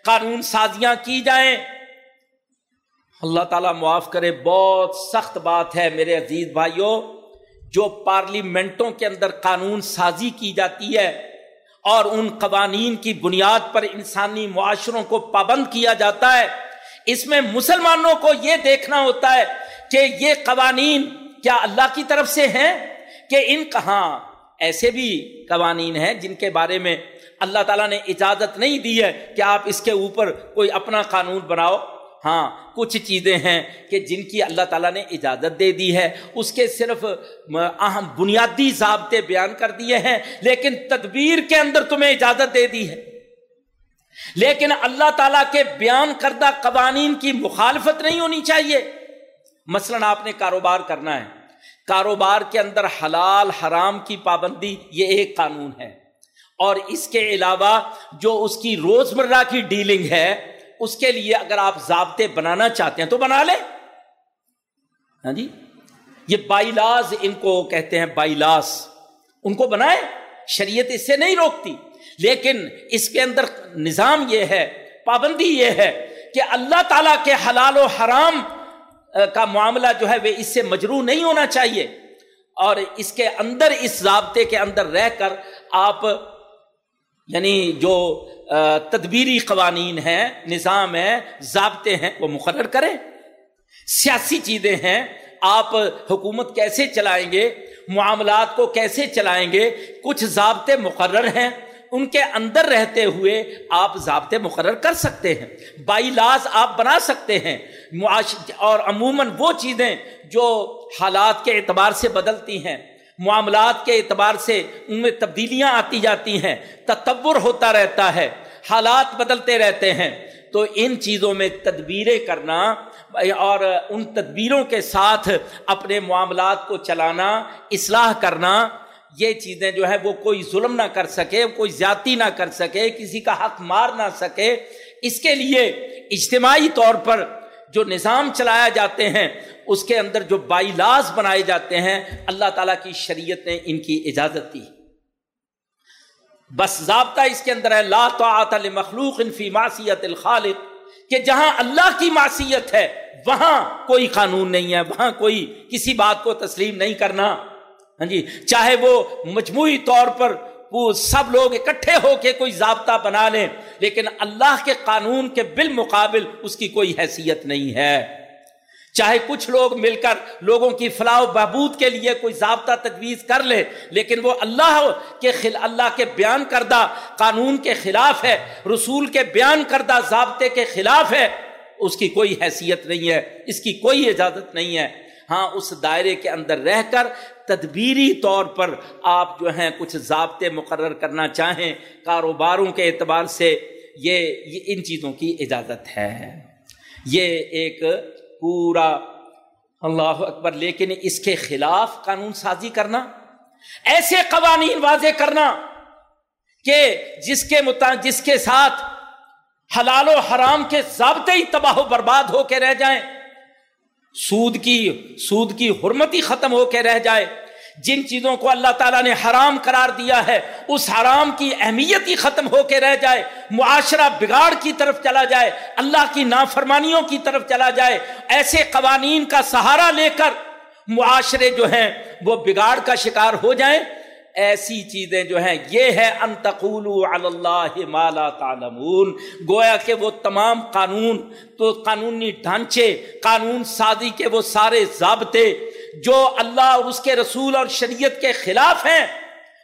قانون سازیاں کی جائیں۔ اللہ تعالیٰ معاف کرے، بہت سخت بات ہے میرے عزیز بھائیوں، جو پارلیمنٹوں کے اندر قانون سازی کی جاتی ہے اور ان قوانین کی بنیاد پر انسانی معاشروں کو پابند کیا جاتا ہے، اس میں مسلمانوں کو یہ دیکھنا ہوتا ہے کہ یہ قوانین کیا اللہ کی طرف سے ہیں؟ کہ ان کہاں ایسے بھی قوانین ہیں جن کے بارے میں اللہ تعالیٰ نے اجازت نہیں دی ہے کہ آپ اس کے اوپر کوئی اپنا قانون بناؤ۔ ہاں کچھ چیزیں ہیں کہ جن کی اللہ تعالیٰ نے اجازت دے دی ہے۔ اس کے صرف اہم بنیادی ضابطے بیان کر دیے ہیں، لیکن تدبیر کے اندر تمہیں اجازت دے دی ہے۔ لیکن اللہ تعالیٰ کے بیان کردہ قوانین کی مخالفت نہیں ہونی چاہیے۔ مثلاً آپ نے کاروبار کرنا ہے۔ کاروبار کے اندر حلال حرام کی پابندی یہ ایک قانون ہے۔ اور اس کے علاوہ جو اس کی روزمرہ کی ڈیلنگ ہے، اس کے لیے اگر آپ ضابطے بنانا چاہتے ہیں تو بنا لیں۔ ہاں جی؟ یہ بائیلاز ان کو کہتے ہیں بائیلاس ان کو بنائے شریعت اس سے نہیں روکتی۔ لیکن اس کے اندر نظام یہ ہے، پابندی یہ ہے کہ اللہ تعالی کے حلال و حرام کا معاملہ جو ہے وہ اس سے مجرو نہیں ہونا چاہیے۔ اور اس کے اندر اس ضابطے کے اندر رہ کر آپ یعنی جو تدبیری قوانین ہیں، نظام ہے ضابطے ہیں، وہ مقرر کریں۔ سیاسی چیزیں ہیں، آپ حکومت کیسے چلائیں گے، معاملات کو کیسے چلائیں گے، کچھ ضابطے مقرر ہیں۔ ان کے اندر رہتے ہوئے آپ ضابطے مقرر کر سکتے ہیں، بائی لاز آپ بنا سکتے ہیں۔ معاش اور عموماً وہ چیزیں جو حالات کے اعتبار سے بدلتی ہیں، معاملات کے اعتبار سے ان میں تبدیلیاں آتی جاتی ہیں، تطور ہوتا رہتا ہے، حالات بدلتے رہتے ہیں۔ تو ان چیزوں میں تدبیریں کرنا اور ان تدبیروں کے ساتھ اپنے معاملات کو چلانا، اصلاح کرنا یہ چیزیں جو ہے وہ کوئی ظلم نہ کر سکے، کوئی زیادتی نہ کر سکے، کسی کا حق مار نہ سکے۔ اس کے لیے اجتماعی طور پر جو نظام چلایا جاتے ہیں، اس کے اندر جو بائی لاز بنائے جاتے ہیں، اللہ تعالیٰ کی شریعت نے ان کی اجازت دی۔ بس ضابطہ اس کے اندر ہے، لا طاعت لمخلوق فی معصیت الخالق، کہ جہاں اللہ کی معصیت ہے، وہاں کوئی قانون نہیں ہے، وہاں کوئی کسی بات کو تسلیم نہیں کرنا۔ ہاں جی چاہے وہ مجموعی طور پر وہ سب لوگ اکٹھے ہو کے کوئی ضابطہ بنا لیں، لیکن اللہ کے قانون کے بالمقابل اس کی کوئی حیثیت نہیں ہے۔ چاہے کچھ لوگ مل کر لوگوں کی فلاح و بہبود کے لیے کوئی ضابطہ تجویز کر لے لیکن وہ اللہ کے خل، اللہ کے بیان کردہ قانون کے خلاف ہے، رسول کے بیان کردہ ضابطے کے خلاف ہے، اس کی کوئی حیثیت نہیں ہے، اس کی کوئی اجازت نہیں ہے۔ ہاں اس دائرے کے اندر رہ کر تدبیری طور پر آپ جو ہیں کچھ ضابطے مقرر کرنا چاہیں کاروباروں کے اعتبار سے یہ, یہ ان چیزوں کی اجازت ہے۔ یہ ایک پورا اللہ اکبر لیکن اس کے خلاف قانون سازی کرنا ایسے قوانین واضح کرنا کہ جس کے جس کے ساتھ حلال و حرام کے ضابطے ہی تباہ و برباد ہو کے رہ جائیں۔ سود کی سود کی حرمتی ختم ہو کے رہ جائے۔ جن چیزوں کو اللہ تعالیٰ نے حرام قرار دیا ہے، اس حرام کی اہمیت ہی ختم ہو کے رہ جائے۔ معاشرہ بگاڑ کی طرف چلا جائے، اللہ کی نافرمانیوں کی طرف چلا جائے۔ ایسے قوانین کا سہارا لے کر معاشرے جو ہیں، وہ بگاڑ کا شکار ہو جائیں۔ ایسی چیزیں جو ہیں، یہ ہے انتقول اللہ مالا تعلمون۔ گویا کہ وہ تمام قانون، تو قانونی ڈھانچے، قانون سازی کے وہ سارے ضابطے جو اللہ اور اس کے رسول اور شریعت کے خلاف ہیں،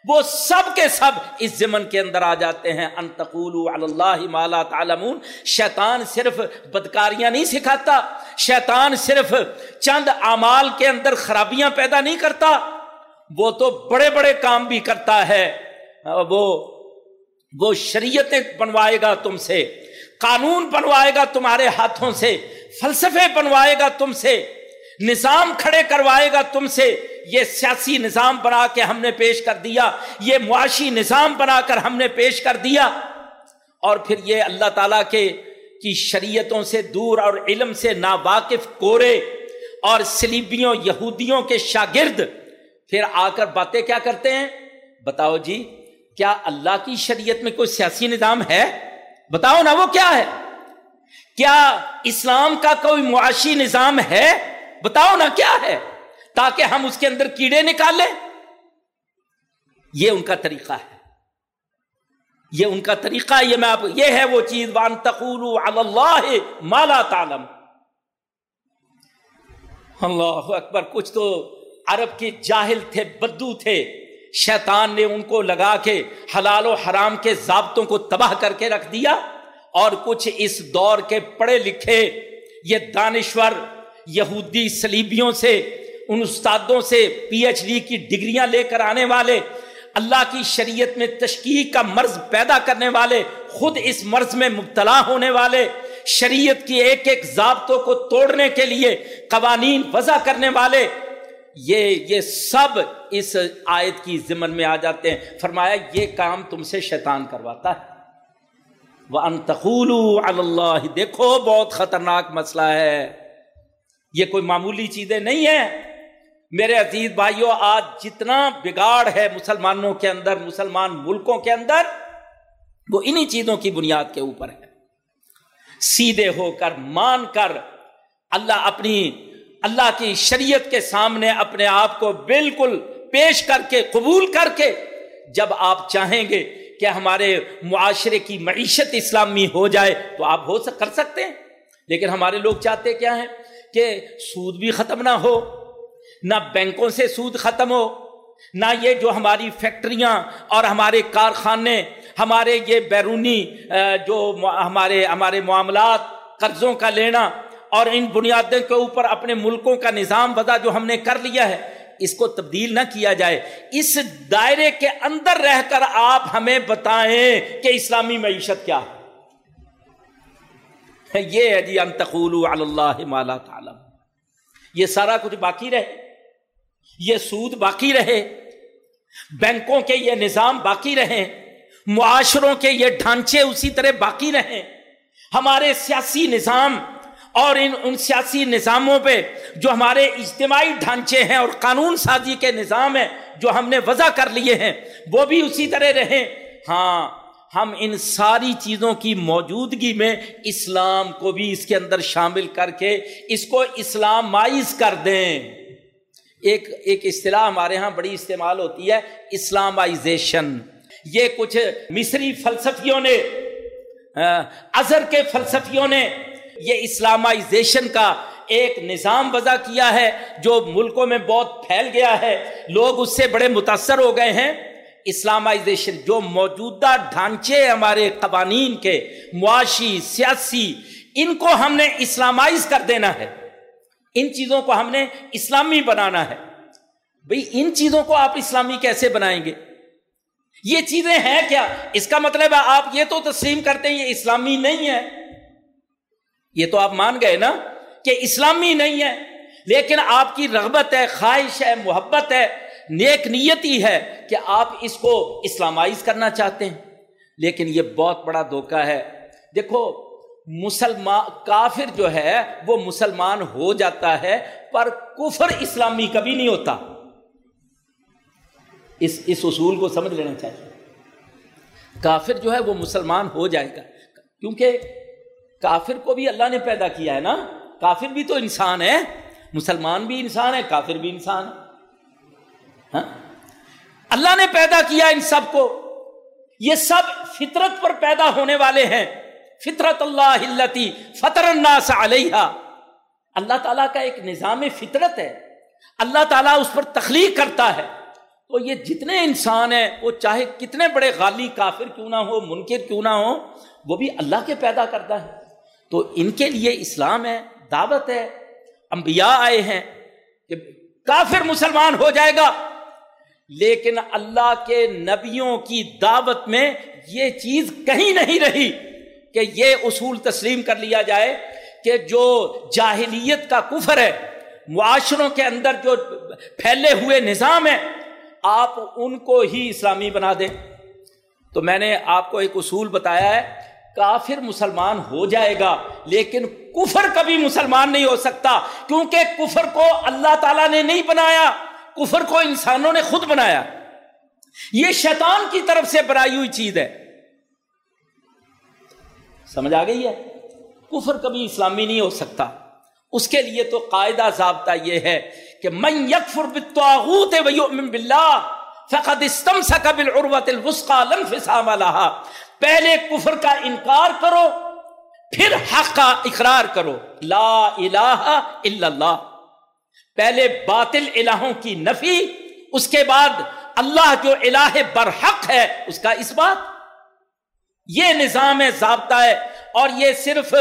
وہ سب کے سب اس زمن کے اندر آ جاتے ہیں۔ انتقول اللہ مالا تعلمون۔ شیطان صرف بدکاریاں نہیں سکھاتا، شیطان صرف چند اعمال کے اندر خرابیاں پیدا نہیں کرتا۔ وہ تو بڑے بڑے کام بھی کرتا ہے۔ وہ وہ شریعتیں بنوائے گا تم سے، قانون بنوائے گا تمہارے ہاتھوں سے، فلسفے بنوائے گا تم سے، نظام کھڑے کروائے گا تم سے۔ یہ سیاسی نظام بنا کے ہم نے پیش کر دیا، یہ معاشی نظام بنا کر ہم نے پیش کر دیا۔ اور پھر یہ اللہ تعالی کے، کی شریعتوں سے دور اور علم سے ناواقف کورے اور سلیبیوں، یہودیوں کے شاگرد پھر آ کر باتیں کیا کرتے ہیں؟ بتاؤ جی کیا اللہ کی شریعت میں کوئی سیاسی نظام ہے؟ بتاؤ نا وہ کیا ہے؟ کیا اسلام کا کوئی معاشی نظام ہے؟ بتاؤ نا کیا ہے؟ تاکہ ہم اس کے اندر کیڑے نکال لیں یہ ان کا طریقہ ہے۔ یہ ان کا طریقہ یہ میں آپ، یہ ہے وہ چیز وان تقول اللہ مالا تعلم اللہ اکبر، کچھ تو عرب کے جاہل تھے، بدو تھے۔ شیطان نے ان کو لگا کے حلال و حرام کے ضابطوں کو تباہ کر کے رکھ دیا اور کچھ اس دور کے پڑھے لکھے۔ یہ دانشور، یہودی سلیبیوں سے، ان استادوں سے پی ایچ ڈی کی ڈگریاں لے کر آنے والے، اللہ کی شریعت میں تشکیق کا مرض پیدا کرنے والے، خود اس مرض میں مبتلا ہونے والے، شریعت کی ایک ایک ضابطوں کو توڑنے کے لیے قوانین وضع کرنے والے۔ یہ یہ سب اس آیت کی ضمن میں آ جاتے ہیں۔ فرمایا، یہ کام تم سے شیطان کرواتا ہے۔ وہ انتقول اللہ دیکھو، بہت خطرناک مسئلہ ہے۔ یہ کوئی معمولی چیزیں نہیں ہیں۔ میرے عزیز بھائیوں آج جتنا بگاڑ ہے مسلمانوں کے اندر، مسلمان ملکوں کے اندر، وہ انہی چیزوں کی بنیاد کے اوپر ہے۔ سیدھے ہو کر، مان کر، اللہ اپنی اللہ کی شریعت کے سامنے اپنے آپ کو بالکل پیش کر کے، قبول کر کے جب آپ چاہیں گے کہ ہمارے معاشرے کی معیشت اسلامی ہو جائے تو آپ ہو سک، کر سکتے ہیں۔ لیکن ہمارے لوگ چاہتے کیا ہیں کہ سود بھی ختم نہ ہو، نہ بینکوں سے سود ختم ہو، نہ یہ جو ہماری فیکٹریاں اور ہمارے کارخانے، ہمارے یہ بیرونی جو ہمارے ہمارے معاملات، قرضوں کا لینا اور ان بنیادوں کے اوپر اپنے ملکوں کا نظام وضع جو ہم نے کر لیا ہے، اس کو تبدیل نہ کیا جائے۔ اس دائرے کے اندر رہ کر آپ ہمیں بتائیں کہ اسلامی معیشت کیا ہے۔ یہ ہے جی انتقول اللہ مالا تعالم یہ سارا کچھ باقی رہے۔ یہ سود باقی رہے۔ بینکوں کے یہ نظام باقی رہے۔ معاشروں کے یہ ڈھانچے اسی طرح باقی رہیں ہمارے سیاسی نظام اور ان ان سیاسی نظاموں پہ جو ہمارے اجتماعی ڈھانچے ہیں اور قانون سازی کے نظام ہیں جو ہم نے وضع کر لیے ہیں، وہ بھی اسی طرح رہیں۔ ہاں ہم ان ساری چیزوں کی موجودگی میں اسلام کو بھی اس کے اندر شامل کر کے اس کو اسلامائز کر دیں۔ ایک ایک اصطلاح ہمارے ہاں بڑی استعمال ہوتی ہے، اسلامائزیشن۔ یہ کچھ مصری فلسفیوں نے ازر کے فلسفیوں نے یہ اسلامائزیشن کا ایک نظام وضع کیا ہے جو ملکوں میں بہت پھیل گیا ہے۔ لوگ اس سے بڑے متاثر ہو گئے ہیں۔ اسلامائزیشن جو موجودہ ڈھانچے ہمارے قوانین کے، معاشی، سیاسی، ان کو ہم نے اسلامائز کر دینا ہے۔ ان چیزوں کو ہم نے اسلامی بنانا ہے۔ بھئی، ان چیزوں کو آپ اسلامی کیسے بنائیں گے؟ یہ چیزیں ہیں کیا؟ اس کا مطلب ہے آپ یہ تو تسلیم کرتے ہیں، یہ اسلامی نہیں ہے۔ یہ تو آپ مان گئے نا کہ اسلامی نہیں ہے، لیکن آپ کی رغبت ہے، خواہش ہے، محبت ہے، نیک نیتی ہے کہ آپ اس کو اسلامائز کرنا چاہتے ہیں۔ لیکن یہ بہت بڑا دھوکہ ہے۔ دیکھو، مسلمان، کافر جو ہے، وہ مسلمان ہو جاتا ہے، پر کفر اسلامی کبھی نہیں ہوتا۔ اس اس اصول کو سمجھ لینا چاہیے۔ کافر جو ہے، وہ مسلمان ہو جائے گا۔ کیونکہ کافر کو بھی اللہ نے پیدا کیا ہے نا؟ کافر بھی تو انسان ہے۔ مسلمان بھی انسان ہے، کافر بھی انسان ہے۔ ہاں؟ اللہ نے پیدا کیا ان سب کو۔ یہ سب فطرت پر پیدا ہونے والے ہیں۔ فطرت اللہ فطر الناس علیہ اللہ تعالیٰ کا ایک نظام فطرت ہے۔ اللہ تعالیٰ اس پر تخلیق کرتا ہے۔ تو یہ جتنے انسان ہیں، وہ چاہے کتنے بڑے غالی کافر کیوں نہ ہو، منکر کیوں نہ ہو، وہ بھی اللہ کے پیدا کرتا ہے تو ان کے لیے اسلام ہے، دعوت ہے۔ انبیاء آئے ہیں کہ کافر مسلمان ہو جائے گا۔ لیکن اللہ کے نبیوں کی دعوت میں یہ چیز کہیں نہیں رہی کہ یہ اصول تسلیم کر لیا جائے کہ جو جاہلیت کا کفر ہے، معاشروں کے اندر جو پھیلے ہوئے نظام ہے، آپ ان کو ہی اسلامی بنا دیں۔ تو میں نے آپ کو ایک اصول بتایا ہے کافر مسلمان ہو جائے گا، لیکن کفر کبھی مسلمان نہیں ہو سکتا، کیونکہ کفر کو اللہ تعالیٰ نے نہیں بنایا، کفر کو انسانوں نے خود بنایا۔ یہ شیطان کی طرف سے بنائی ہوئی چیز ہے۔ سمجھ آ گئی ہے؟ کفر کبھی اسلامی نہیں ہو سکتا۔ اس کے لیے تو قاعدہ ضابطہ یہ ہے کہ من یکفر بالطاغوت ویؤمن باللہ فقد استمسک بالعروۃ الوثقى لا انفصام لها۔ پہلے کفر کا انکار کرو، پھر حق کا اقرار کرو۔ لا الہ الا اللہ۔ پہلے باطل الہوں کی نفی، اس کے بعد اللہ جو الہ برحق ہے، اس کا اس بات۔ یہ نظام ضابطہ ہے اور یہ صرف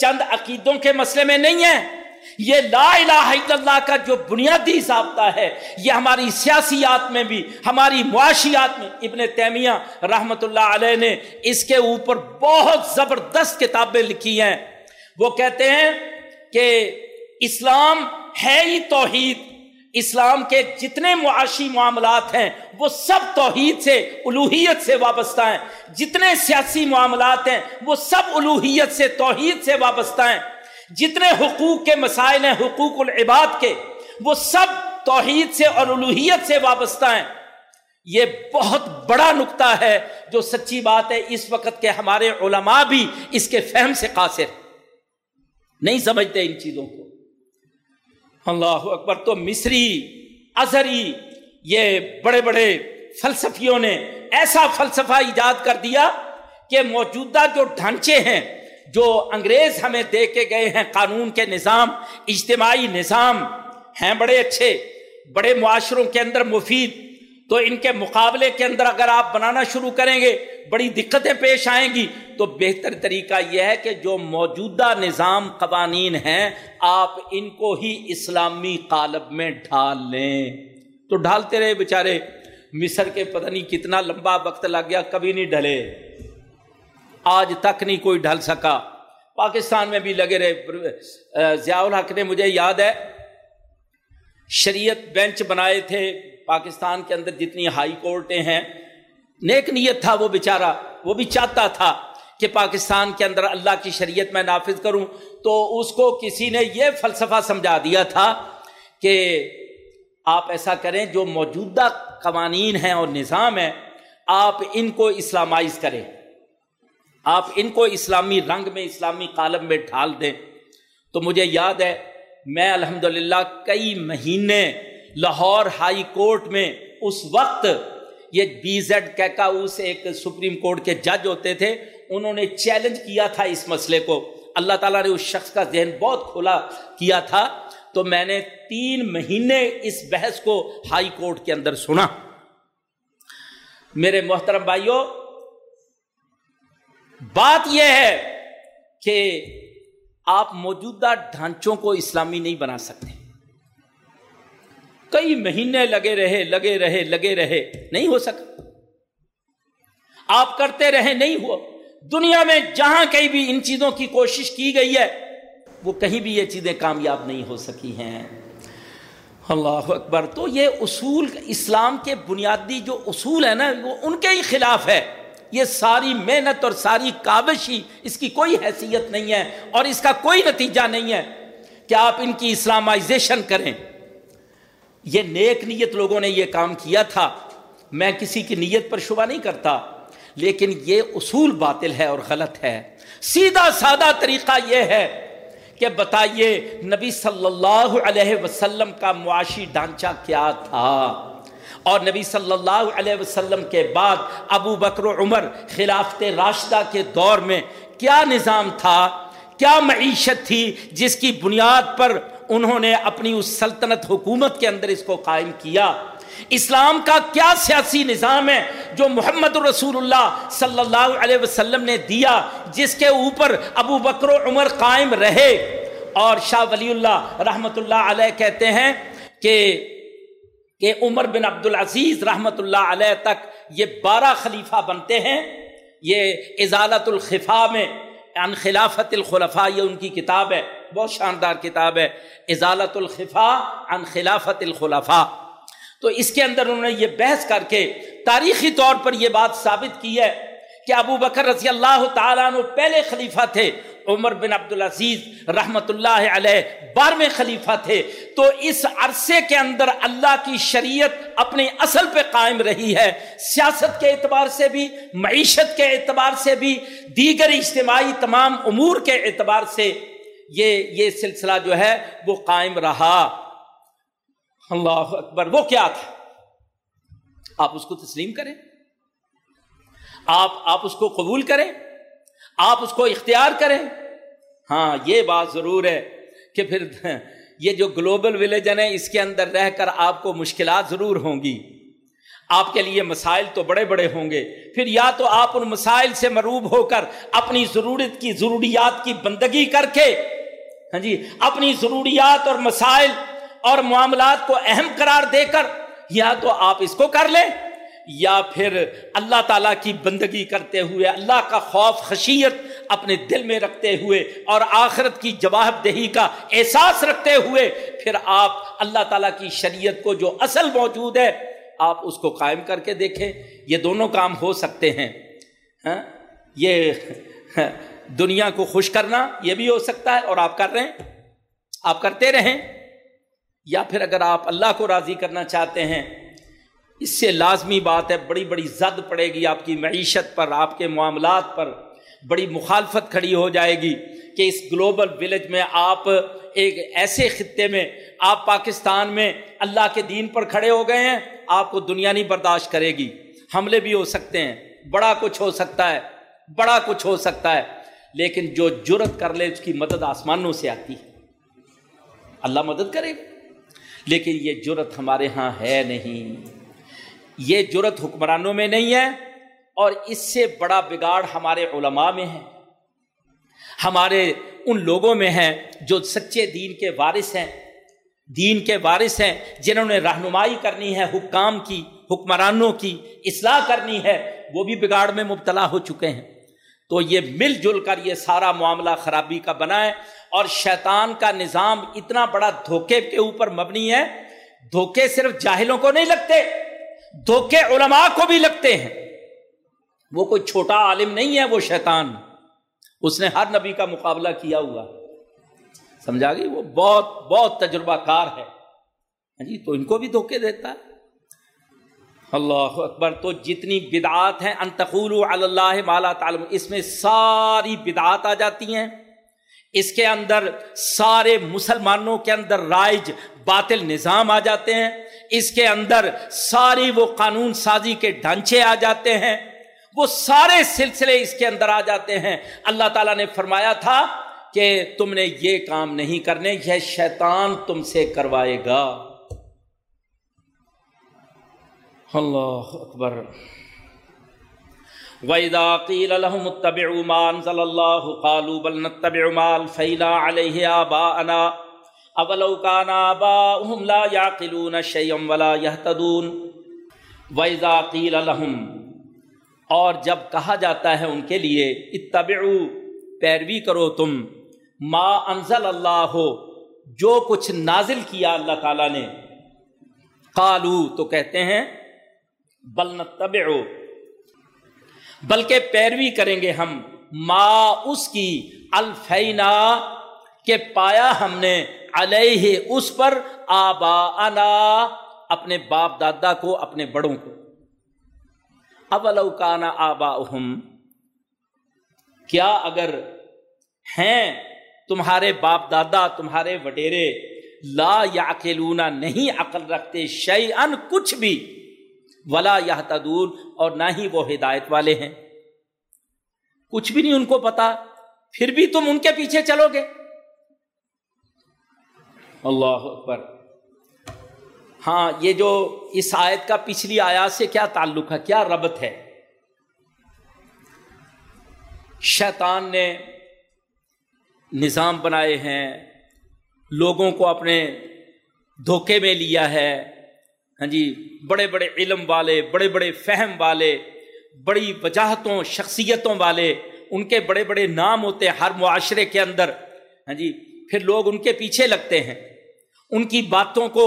چند عقیدوں کے مسئلے میں نہیں ہے۔ یہ لا الہ الا اللہ کا جو بنیادی ضابطہ ہے، یہ ہماری سیاسیات میں بھی، ہماری معاشیات میں، ابن تیمیہ رحمت اللہ علیہ نے اس کے اوپر بہت زبردست کتابیں لکھی ہیں۔ وہ کہتے ہیں کہ اسلام ہے ہی توحید۔ اسلام کے جتنے معاشی معاملات ہیں، وہ سب توحید سے، الوحیت سے وابستہ ہیں۔ جتنے سیاسی معاملات ہیں، وہ سب الوحیت سے، توحید سے وابستہ ہیں۔ جتنے حقوق کے مسائل ہیں، حقوق العباد کے، وہ سب توحید سے اور الوحیت سے وابستہ ہیں۔ یہ بہت بڑا نقطہ ہے جو سچی بات ہے، اس وقت کے ہمارے علماء بھی اس کے فہم سے قاصر نہیں سمجھتے ان چیزوں کو۔ اللہ اکبر، تو مصری ازری یہ بڑے بڑے فلسفیوں نے ایسا فلسفہ ایجاد کر دیا کہ موجودہ جو ڈھانچے ہیں جو انگریز ہمیں دے کے گئے ہیں قانون کے نظام، اجتماعی نظام، ہیں بڑے اچھے، بڑے معاشروں کے اندر مفید، تو ان کے مقابلے کے اندر اگر آپ بنانا شروع کریں گے، بڑی دقتیں پیش آئیں گی، تو بہتر طریقہ یہ ہے کہ جو موجودہ نظام قوانین ہیں، آپ ان کو ہی اسلامی قالب میں ڈھال لیں۔ تو ڈھالتے رہے بیچارے، مصر کے پتہ نہیں کتنا لمبا وقت لگ گیا، کبھی نہیں ڈھلے۔ آج تک نہیں کوئی ڈھل سکا۔ پاکستان میں بھی لگے رہے۔ ضیاء الحق نے مجھے یاد ہے، شریعت بینچ بنائے تھے۔ پاکستان کے اندر جتنی ہائی کورٹیں ہیں، نیک نیت تھا وہ بیچارہ۔ وہ بھی چاہتا تھا کہ کہ پاکستان کے اندر اللہ کی شریعت میں نافذ کروں۔ تو اس کو کسی نے یہ فلسفہ سمجھا دیا تھا کہ آپ ایسا کریں، جو موجودہ قوانین ہیں اور نظام ہے آپ ان کو اسلامائز کریں۔ آپ ان کو اسلامی رنگ میں، اسلامی کالم میں ڈھال دیں۔ تو مجھے یاد ہے، میں الحمد کئی مہینے لاہور ہائی کورٹ میں اس وقت یہ بی زیڈ کیکاؤس ایک سپریم کورٹ کے جج ہوتے تھے، انہوں نے چیلنج کیا تھا اس مسئلے کو۔ اللہ تعالیٰ نے اس شخص کا ذہن بہت کھلا کیا تھا۔ تو میں نے تین مہینے اس بحث کو ہائی کورٹ کے اندر سنا۔ میرے محترم بھائیوں بات یہ ہے کہ آپ موجودہ ڈھانچوں کو اسلامی نہیں بنا سکتے۔ کئی مہینے لگے رہے لگے رہے لگے رہے، نہیں ہو سکا۔ آپ کرتے رہے، نہیں ہوا۔ دنیا میں جہاں کہیں بھی ان چیزوں کی کوشش کی گئی ہے، وہ کہیں بھی یہ چیزیں کامیاب نہیں ہو سکی ہیں۔ اللہ اکبر۔ تو یہ اصول اسلام کے بنیادی جو اصول ہیں نا، وہ ان کے ہی خلاف ہے۔ یہ ساری محنت اور ساری کاوش ہی اس کی کوئی حیثیت نہیں ہے اور اس کا کوئی نتیجہ نہیں ہے کہ آپ ان کی اسلامائزیشن کریں۔ یہ نیک نیت لوگوں نے یہ کام کیا تھا۔ میں کسی کی نیت پر شبہ نہیں کرتا، لیکن یہ اصول باطل ہے اور غلط ہے۔ سیدھا سادہ طریقہ یہ ہے کہ بتائیے، نبی صلی اللہ علیہ وسلم کا معاشی ڈھانچہ کیا تھا؟ اور نبی صلی اللہ علیہ وسلم کے بعد ابو بکر و عمر خلافت راشدہ کے دور میں کیا نظام تھا؟ کیا معیشت تھی جس کی بنیاد پر انہوں نے اپنی اس سلطنت حکومت کے اندر اس کو قائم کیا؟ اسلام کا کیا سیاسی نظام ہے جو محمد رسول اللہ صلی اللہ علیہ وسلم نے دیا جس کے اوپر ابو بکر و عمر قائم رہے؟ اور شاہ ولی اللہ رحمۃ اللہ علیہ کہتے ہیں کہ کہ عمر بن عبد العزیز رحمۃ اللہ علیہ تک یہ بارہ خلیفہ بنتے ہیں، یہ ازالت الخفا میں ان خلافت الخلفاء یہ ان کی کتاب ہے، بہت شاندار کتاب ہے، ازالت الخفا ان خلافت الخلفاء۔ تو اس کے اندر انہوں نے یہ بحث کر کے تاریخی طور پر یہ بات ثابت کی ہے کہ ابو بکر رضی اللہ تعالیٰ عنہ پہلے خلیفہ تھے عمر بن عبد العزیز رحمت اللہ علیہ بارہویں خلیفہ تھے، تو اس عرصے کے اندر اللہ کی شریعت اپنے اصل پہ قائم رہی ہے۔ سیاست کے اعتبار سے بھی، معیشت کے اعتبار سے بھی، دیگر اجتماعی تمام امور کے اعتبار سے یہ یہ سلسلہ جو ہے، وہ قائم رہا۔ اللہ اکبر، وہ کیا تھا؟ آپ اس کو تسلیم کریں۔ آپ آپ اس کو قبول کریں۔ آپ اس کو اختیار کریں؟ ہاں یہ بات ضرور ہے کہ پھر یہ جو گلوبل ولیجن ہے اس کے اندر رہ کر آپ کو مشکلات ضرور ہوں گی۔ آپ کے لیے مسائل تو بڑے بڑے ہوں گے۔ پھر یا تو آپ ان مسائل سے مروب ہو کر اپنی ضرورت کی، ضروریات کی بندگی کر کے ہاں جی اپنی ضروریات اور مسائل اور معاملات کو اہم قرار دے کر یا تو آپ اس کو کر لیں۔ یا پھر اللہ تعالیٰ کی بندگی کرتے ہوئے، اللہ کا خوف، خشیت اپنے دل میں رکھتے ہوئے اور آخرت کی جواب دہی کا احساس رکھتے ہوئے، پھر آپ اللہ تعالیٰ کی شریعت کو جو اصل موجود ہے، آپ اس کو قائم کر کے دیکھیں۔ یہ دونوں کام ہو سکتے ہیں۔ ہاں؟ یہ *laughs* دنیا کو خوش کرنا یہ بھی ہو سکتا ہے اور آپ کر رہے ہیں۔ آپ کرتے رہیں۔ یا پھر اگر آپ اللہ کو راضی کرنا چاہتے ہیں اس سے لازمی بات ہے، بڑی بڑی زد پڑے گی آپ کی معیشت پر، آپ کے معاملات پر، بڑی مخالفت کھڑی ہو جائے گی کہ اس گلوبل ولیج میں آپ ایک ایسے خطے میں، آپ پاکستان میں اللہ کے دین پر کھڑے ہو گئے ہیں، آپ کو دنیا نہیں برداشت کرے گی۔ حملے بھی ہو سکتے ہیں۔ بڑا کچھ ہو سکتا ہے۔ بڑا کچھ ہو سکتا ہے۔ لیکن جو جرت کر لے، اس کی مدد آسمانوں سے آتی ہے۔ اللہ مدد کرے لیکن یہ جرت ہمارے ہاں ہے نہیں۔ یہ جرت حکمرانوں میں نہیں ہے اور اس سے بڑا بگاڑ ہمارے علماء میں ہے۔ ہمارے ان لوگوں میں ہیں جو سچے دین کے وارث ہیں۔ دین کے وارث ہیں جنہوں نے رہنمائی کرنی ہے، حکام کی، حکمرانوں کی اصلاح کرنی ہے، وہ بھی بگاڑ میں مبتلا ہو چکے ہیں۔ تو یہ مل جل کر یہ سارا معاملہ خرابی کا بنا ہے اور شیطان کا نظام اتنا بڑا دھوکے کے اوپر مبنی ہے۔ دھوکے صرف جاہلوں کو نہیں لگتے دھوکے علماء کو بھی لگتے ہیں۔ وہ کوئی چھوٹا عالم نہیں ہے، وہ شیطان۔ اس نے ہر نبی کا مقابلہ کیا ہوا۔ سمجھا گئی؟ وہ بہت بہت تجربہ کار ہے۔ ہاں جی تو ان کو بھی دھوکے دیتا۔ ہے اللہ اکبر، تو جتنی بدعات ہیں انتقول اللہ مالا تعلم اس میں ساری بدعات آ جاتی ہیں۔ اس کے اندر سارے مسلمانوں کے اندر رائج باطل نظام آ جاتے ہیں۔ اس کے اندر ساری وہ قانون سازی کے ڈھانچے آ جاتے ہیں، وہ سارے سلسلے اس کے اندر آ جاتے ہیں۔ اللہ تعالیٰ نے فرمایا تھا کہ تم نے یہ کام نہیں کرنے، یہ شیطان تم سے کروائے گا۔ اللہ اکبر۔ وَإِذَا قِيلَ لَهُمُ اتَّبِعُوا مَا أَنزَلَ اللَّهُ قَالُوا بَلْ نَتَّبِعُ مَا أَلْفَيْنَا عَلَيْهِ آبَاءَنَا۔ أَوَلَوْ كَانَ آبَاؤُهُمْ لَا يَعْقِلُونَ شَيْئًا وَلَا يَهْتَدُونَ وَإِذَا قِيلَ لَهُمْ اور جب کہا جاتا ہے ان کے لیے، اتبعوا، پیروی کرو تم، ما انزل اللہ ہو جو کچھ نازل کیا اللہ تعالی نے۔ قالو تو کہتے ہیں، بل نتبعو بلکہ پیروی کریں گے ہم، ما اس کی الفینا کہ پایا ہم نے علیہ اس پر آبا انا اپنے باپ دادا کو، اپنے بڑوں کو۔ اولوکانا آبا کیا اگر ہیں تمہارے باپ دادا، تمہارے وڈیرے، لا یا نہیں عقل رکھتے شعی ان کچھ بھی، ولا یا اور نہ ہی وہ ہدایت والے ہیں۔ کچھ بھی نہیں ان کو پتا، پھر بھی تم ان کے پیچھے چلو گے۔ اللہ اکبر۔ ہاں یہ جو اس آیت کا پچھلی آیات سے کیا تعلق ہے؟ کیا ربط ہے؟ شیطان نے نظام بنائے ہیں، لوگوں کو اپنے دھوکے میں لیا ہے۔ ہاں جی بڑے بڑے علم والے، بڑے بڑے فہم والے، بڑی وجاہتوں، شخصیتوں والے، ان کے بڑے بڑے نام ہوتے ہیں ہر معاشرے کے اندر۔ ہاں جی پھر لوگ ان کے پیچھے لگتے ہیں۔ ان کی باتوں کو،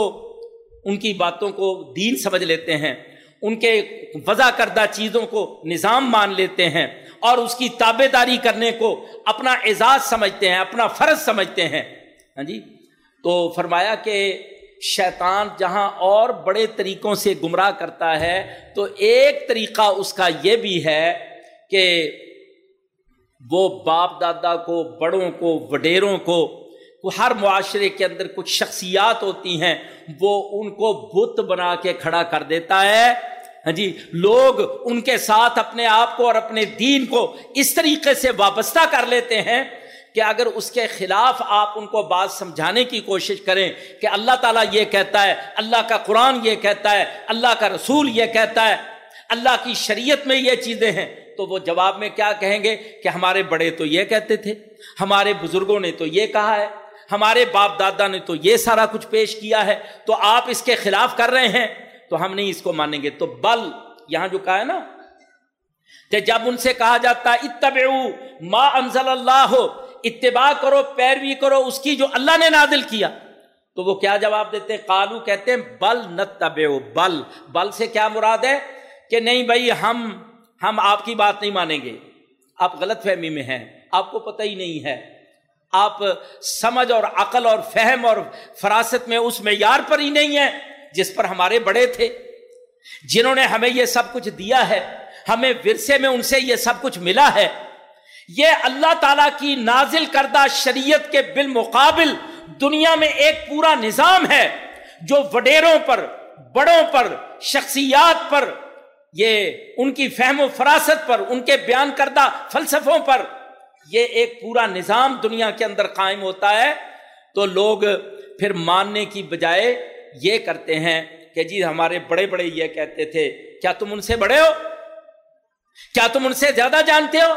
ان کی باتوں کو دین سمجھ لیتے ہیں، ان کے وضع کردہ چیزوں کو نظام مان لیتے ہیں اور اس کی تابے داری کرنے کو اپنا اعزاز سمجھتے ہیں، اپنا فرض سمجھتے ہیں۔ ہاں جی؟ تو فرمایا کہ شیطان جہاں اور بڑے طریقوں سے گمراہ کرتا ہے، تو ایک طریقہ اس کا یہ بھی ہے کہ وہ باپ دادا کو، بڑوں کو، وڈیروں کو ہر معاشرے کے اندر کچھ شخصیات ہوتی ہیں، وہ ان کو بت بنا کے کھڑا کر دیتا ہے۔ ہاں جی لوگ ان کے ساتھ اپنے آپ کو اور اپنے دین کو اس طریقے سے وابستہ کر لیتے ہیں کہ اگر اس کے خلاف آپ ان کو بات سمجھانے کی کوشش کریں کہ اللہ تعالیٰ یہ کہتا ہے، اللہ کا قرآن یہ کہتا ہے، اللہ کا رسول یہ کہتا ہے، اللہ کی شریعت میں یہ چیزیں ہیں، تو وہ جواب میں کیا کہیں گے کہ ہمارے بڑے تو یہ کہتے تھے، ہمارے بزرگوں نے تو یہ کہا ہے۔ ہمارے باپ دادا نے تو یہ سارا کچھ پیش کیا ہے، تو آپ اس کے خلاف کر رہے ہیں۔ تو ہم نہیں اس کو مانیں گے۔ تو بل، یہاں جو کہا ہے نا، کہ جب ان سے کہا جاتا ہے، اتبعو ما انزل اللہ ہو اتباع کرو، پیروی کرو، اس کی جو اللہ نے نادل کیا۔ تو وہ کیا جواب دیتے ہیں؟ کالو کہتے ہیں، بل نت بل۔ بل سے کیا مراد ہے؟ کہ نہیں بھائی، ہم ہم آپ کی بات نہیں مانیں گے۔ آپ غلط فہمی میں ہیں۔ آپ کو پتہ ہی نہیں ہے۔ آپ سمجھ اور عقل اور فہم اور فراست میں اس معیار پر ہی نہیں ہے جس پر ہمارے بڑے تھے۔ جنہوں نے ہمیں یہ سب کچھ دیا ہے، ہمیں ورثے میں ان سے یہ سب کچھ ملا ہے۔ یہ اللہ تعالی کی نازل کردہ شریعت کے بالمقابل دنیا میں ایک پورا نظام ہے جو وڈیروں پر، بڑوں پر، شخصیات پر، یہ ان کی فہم و فراست پر، ان کے بیان کردہ فلسفوں پر یہ ایک پورا نظام دنیا کے اندر قائم ہوتا ہے تو لوگ پھر ماننے کی بجائے یہ کرتے ہیں کہ جی ہمارے بڑے بڑے یہ کہتے تھے، کیا تم ان سے بڑے ہو؟ کیا تم ان سے زیادہ جانتے ہو؟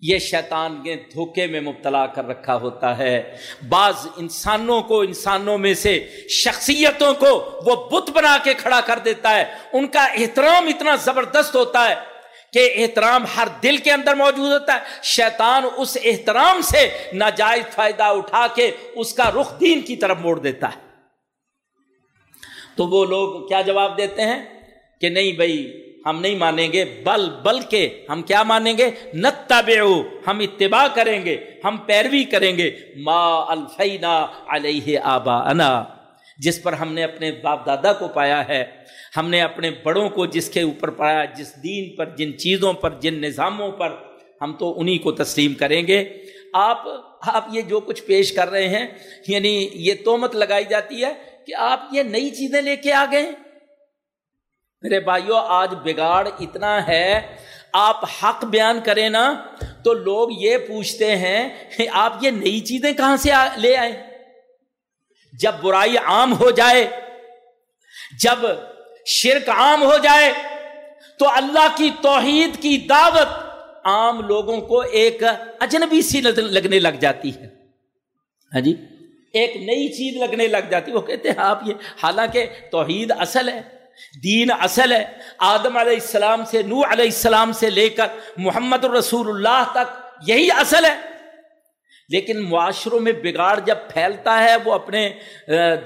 یہ شیطان کے دھوکے میں مبتلا کر رکھا ہوتا ہے۔ بعض انسانوں کو، انسانوں میں سے شخصیتوں کو وہ بت بنا کے کھڑا کر دیتا ہے۔ ان کا احترام اتنا زبردست ہوتا ہے۔ کہ احترام ہر دل کے اندر موجود ہوتا ہے۔ شیطان اس احترام سے ناجائز فائدہ اٹھا کے اس کا رخ دین کی طرف موڑ دیتا ہے۔ تو وہ لوگ کیا جواب دیتے ہیں؟ کہ نہیں بھائی، ہم نہیں مانیں گے، بل بل کے ہم کیا مانیں گے؟ نتبعو، ہم اتباع کریں گے، ہم پیروی کریں گے۔ ما الفینا علیہ آبا انا جس پر ہم نے اپنے باپ دادا کو پایا ہے، ہم نے اپنے بڑوں کو جس کے اوپر پایا، جس دین پر، جن چیزوں پر، جن نظاموں پر ہم تو انہی کو تسلیم کریں گے۔ آپ آپ یہ جو کچھ پیش کر رہے ہیں یعنی یہ تومت لگائی جاتی ہے کہ آپ یہ نئی چیزیں لے کے آ گئے۔ میرے بھائیوں آج بگاڑ اتنا ہے، آپ حق بیان کریں نا تو لوگ یہ پوچھتے ہیں کہ آپ یہ نئی چیزیں کہاں سے لے آئے؟ جب برائی عام ہو جائے، جب شرک عام ہو جائے، تو اللہ کی توحید کی دعوت عام لوگوں کو ایک اجنبی سی لگنے لگ جاتی ہے۔ ہاں جی؟ ایک نئی چیز لگنے لگ جاتی وہ کہتے ہیں، آپ یہ، حالانکہ توحید اصل ہے، دین اصل ہے۔ آدم علیہ السلام سے نو علیہ السلام سے لے کر محمد الرسول اللہ تک یہی اصل ہے۔ لیکن معاشروں میں بگاڑ جب پھیلتا ہے، وہ اپنے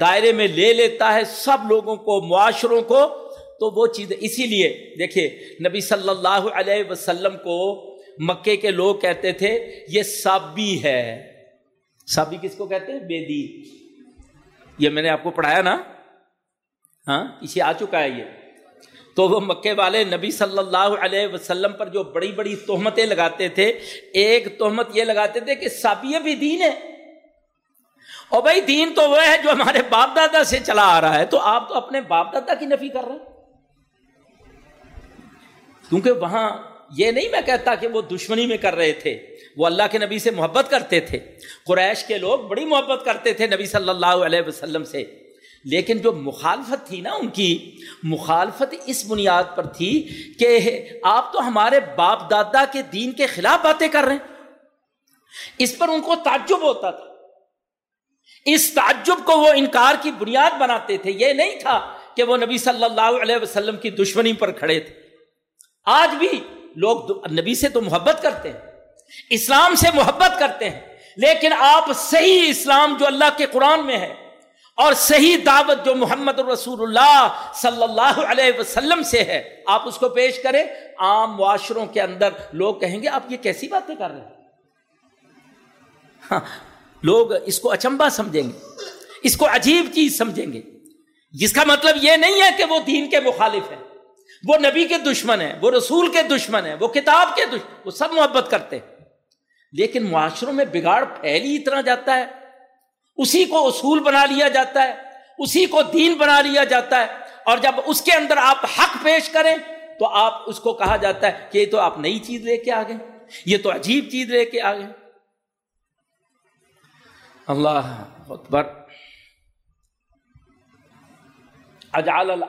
دائرے میں لے لیتا ہے سب لوگوں کو، معاشروں کو، تو وہ چیز اسی لیے دیکھیے، نبی صلی اللہ علیہ وسلم کو مکے کے لوگ کہتے تھے، یہ سابی ہے۔ سابی کس کو کہتے ہیں؟ بے یہ میں نے آپ کو پڑھایا نا؟ ہاں پیچھے آ چکا ہے یہ۔ تو وہ مکے والے نبی صلی اللہ علیہ وسلم پر جو بڑی بڑی تہمتیں لگاتے تھے، ایک تہمت یہ لگاتے تھے کہ سابیہ بھی دین ہے۔ اور بھائی دین تو وہ ہے جو ہمارے باپ دادا سے چلا آ رہا ہے۔ تو آپ تو اپنے باپ دادا کی نفی کر رہے ہیں۔ کیونکہ وہاں یہ نہیں میں کہتا کہ وہ دشمنی میں کر رہے تھے، وہ اللہ کے نبی سے محبت کرتے تھے۔ قریش کے لوگ بڑی محبت کرتے تھے نبی صلی اللہ علیہ وسلم سے۔ لیکن جو مخالفت تھی نا ان کی، مخالفت اس بنیاد پر تھی کہ آپ تو ہمارے باپ دادا کے دین کے خلاف باتیں کر رہے ہیں۔ اس پر ان کو تعجب ہوتا تھا۔ اس تعجب کو وہ انکار کی بنیاد بناتے تھے۔ یہ نہیں تھا کہ وہ نبی صلی اللہ علیہ وسلم کی دشمنی پر کھڑے تھے۔ آج بھی لوگ نبی سے تو محبت کرتے ہیں، اسلام سے محبت کرتے ہیں، لیکن آپ صحیح اسلام جو اللہ کے قرآن میں ہے اور صحیح دعوت جو محمد الرسول اللہ صلی اللہ علیہ وسلم سے ہے، آپ اس کو پیش کریں۔ عام معاشروں کے اندر لوگ کہیں گے، آپ یہ کیسی باتیں کر رہے ہیں؟ ہاں لوگ اس کو اچمبا سمجھیں گے، اس کو عجیب چیز سمجھیں گے۔ جس کا مطلب یہ نہیں ہے کہ وہ دین کے مخالف ہیں، وہ نبی کے دشمن ہیں، وہ رسول کے دشمن ہیں، وہ کتاب کے دشمن وہ سب محبت کرتے ہیں۔ لیکن معاشروں میں بگاڑ پھیل ہی اتنا جاتا ہے۔ اسی کو اصول بنا لیا جاتا ہے، اسی کو دین بنا لیا جاتا ہے۔ اور جب اس کے اندر آپ حق پیش کریں تو آپ اس کو کہا جاتا ہے کہ یہ تو آپ نئی چیز لے کے آ گئے، یہ تو عجیب چیز لے کے آ گئے۔ اللہ اکبر۔ اجال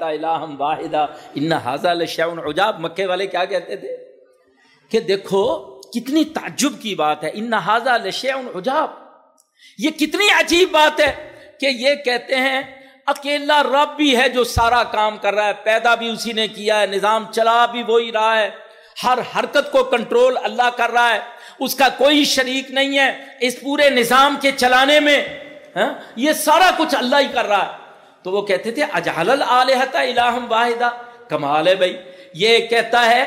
الہم واحدہ، ان حاضل شعن عجاب۔ مکے والے کیا کہتے تھے؟ کہ دیکھو، کتنی تعجب کی بات ہے، ان حاضہ لشعن عجاب۔ یہ کتنی عجیب بات ہے کہ یہ کہتے ہیں اکیلا رب بھی ہے جو سارا کام کر رہا ہے پیدا بھی اسی نے کیا ہے نظام چلا بھی وہی رہا ہے۔ ہر حرکت کو کنٹرول اللہ کر رہا ہے اس کا کوئی شریک نہیں ہے۔ اس پورے نظام کے چلانے میں ہاں، یہ سارا کچھ اللہ ہی کر رہا ہے۔ تو وہ کہتے تھے اجہل الحتا الہم واحدہ۔ کمال ہے بھائی۔ یہ کہتا ہے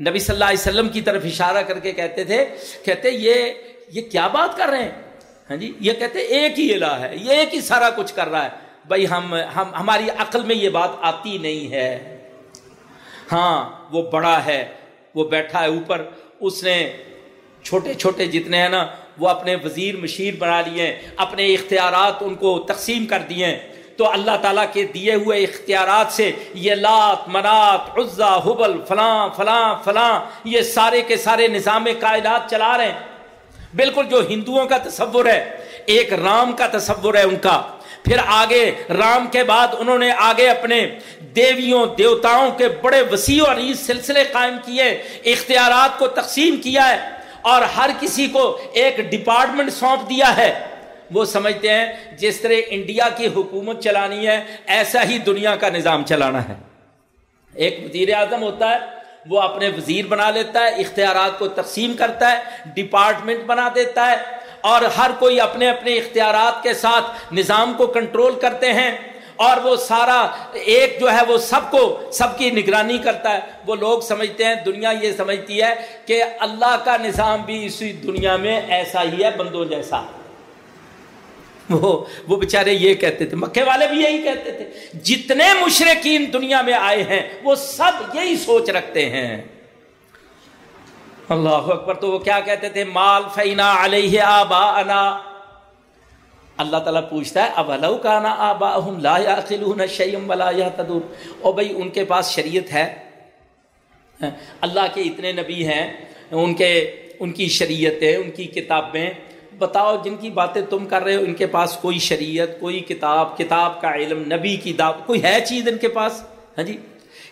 نبی صلی اللہ علیہ وسلم کی طرف اشارہ کر کے کہتے تھے کہتے یہ یہ کیا بات کر رہے ہیں؟ ہاں جی؟ یہ کہتے ایک ہی الہ ہے، یہ ایک ہی سارا کچھ کر رہا ہے۔ بھائی ہم ہم، ہماری عقل میں یہ بات آتی نہیں ہے۔ ہاں وہ بڑا ہے، وہ بیٹھا ہے اوپر۔ اس نے چھوٹے چھوٹے جتنے ہیں نا، وہ اپنے وزیر، مشیر بنا لیے۔ اپنے اختیارات ان کو تقسیم کر دیے۔ تو اللہ تعالیٰ کے دیے ہوئے اختیارات سے یہ لات، منات، عزا، حبل، فلاں فلاں فلاں، یہ سارے کے سارے نظام کائنات چلا رہے ہیں۔ بالکل جو ہندوؤں کا تصور ہے، ایک رام کا تصور ہے ان کا۔ پھر آگے، رام کے بعد انہوں نے آگے اپنے دیویوں، دیوتاؤں کے بڑے وسیع اور سلسلے قائم کیے، اختیارات کو تقسیم کیا ہے اور ہر کسی کو ایک ڈپارٹمنٹ سونپ دیا ہے۔ وہ سمجھتے ہیں، جس طرح انڈیا کی حکومت چلانی ہے، ایسا ہی دنیا کا نظام چلانا ہے۔ ایک وزیر اعظم ہوتا ہے وہ اپنے وزیر بنا لیتا ہے، اختیارات کو تقسیم کرتا ہے ڈپارٹمنٹ بنا دیتا ہے اور ہر کوئی اپنے اپنے اختیارات کے ساتھ نظام کو کنٹرول کرتے ہیں اور وہ سارا ایک جو ہے وہ سب کو، سب کی نگرانی کرتا ہے۔ وہ لوگ سمجھتے ہیں، دنیا یہ سمجھتی ہے کہ اللہ کا نظام بھی اسی دنیا میں ایسا ہی ہے، بندوں جیسا۔ وہ وہ بیچارے یہ کہتے تھے، مکے والے بھی یہی کہتے تھے، جتنے مشرقین دنیا میں آئے ہیں، وہ سب یہی سوچ رکھتے ہیں۔ اللہ اکبر، تو وہ کیا کہتے تھے؟ مال فینا علیہ آبا انا اللہ تعالیٰ پوچھتا ہے اب الو کا نا آبا لا یا شیم ولا یا تدور او بھائی، ان کے پاس شریعت ہے۔ اللہ کے اتنے نبی ہیں، ان کے، ان کی شریعتیں، ان کی کتابیں۔ بتاؤ جن کی باتیں تم کر رہے ہو، ان کے پاس کوئی شریعت، کوئی کتاب کتاب کا علم، نبی کی دعوت کوئی ہے چیز ان کے پاس؟ ہاں جی؟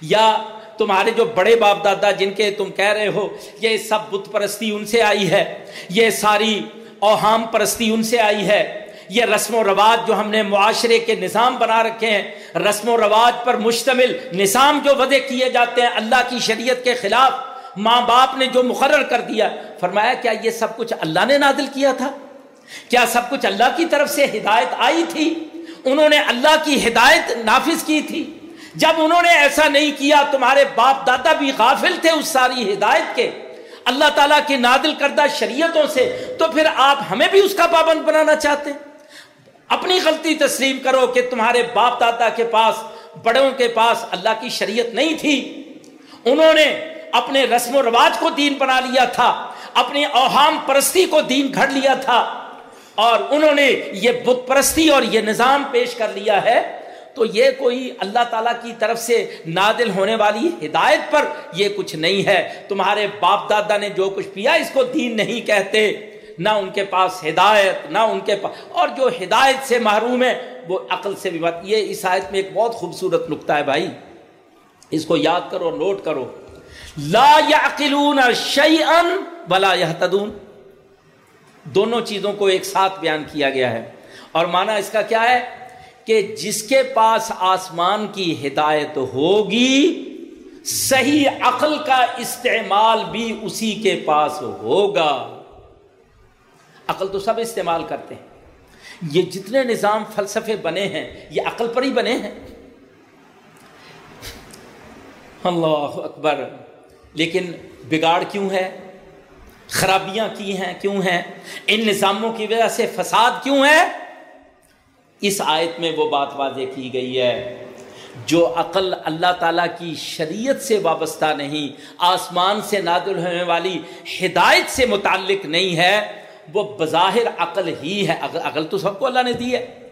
یا تمہارے جو بڑے باپ دادا جن کے تم کہہ رہے ہو، یہ سب بت پرستی ان سے آئی ہے، یہ ساری اوہام پرستی ان سے آئی ہے، یہ رسم و رواج جو ہم نے معاشرے کے نظام بنا رکھے ہیں، رسم و رواج پر مشتمل نظام جو وضع کیے جاتے ہیں، اللہ کی شریعت کے خلاف ماں باپ نے جو مقرر کر دیا، فرمایا، کیا یہ سب کچھ اللہ نے نادل کیا تھا؟ کیا سب کچھ اللہ کی طرف سے ہدایت آئی تھی؟ انہوں نے اللہ کی ہدایت نافذ کی تھی۔ جب انہوں نے ایسا نہیں کیا، تمہارے باپ دادا بھی غافل تھے اس ساری ہدایت کے۔ اللہ تعالیٰ کی نادل کردہ شریعتوں سے، تو پھر آپ ہمیں بھی اس کا پابند بنانا چاہتے ہیں؟ اپنی غلطی تسلیم کرو کہ تمہارے باپ دادا کے پاس، بڑوں کے پاس اللہ کی شریعت نہیں تھی۔ انہوں نے اپنے رسم و رواج کو دین بنا لیا تھا اپنی اوہام پرستی کو دین گھڑ لیا تھا۔ اور انہوں نے یہ بت پرستی اور یہ نظام پیش کر لیا ہے۔ تو یہ کوئی اللہ تعالیٰ کی طرف سے نادل ہونے والی ہدایت پر یہ کچھ نہیں ہے۔ تمہارے باپ دادا نے جو کچھ پیا، اس کو دین نہیں کہتے۔ نہ ان کے پاس ہدایت، نہ ان کے پاس اور جو ہدایت سے محروم ہے، وہ عقل سے بھی بات، یہ اس آیت میں ایک بہت خوبصورت نقطہ ہے بھائی۔ اس کو یاد کرو، نوٹ کرو۔ لا یعقلون شیئا ولا یہتدون دونوں چیزوں کو ایک ساتھ بیان کیا گیا ہے۔ اور مانا اس کا کیا ہے؟ کہ جس کے پاس آسمان کی ہدایت ہوگی، صحیح عقل کا استعمال بھی اسی کے پاس ہوگا۔ عقل تو سب استعمال کرتے ہیں۔ یہ جتنے نظام فلسفے بنے ہیں، یہ عقل پر ہی بنے ہیں۔ اللہ اکبر۔ لیکن بگاڑ کیوں ہے؟ خرابیاں کی ہیں، کیوں ہیں؟ ان نظاموں کی وجہ سے فساد کیوں ہے؟ اس آیت میں وہ بات واضح کی گئی ہے، جو عقل اللہ تعالیٰ کی شریعت سے وابستہ نہیں، آسمان سے نادل ہونے والی ہدایت سے متعلق نہیں ہے، وہ بظاہر عقل ہی ہے۔ عقل تو سب کو اللہ نے دی ہے۔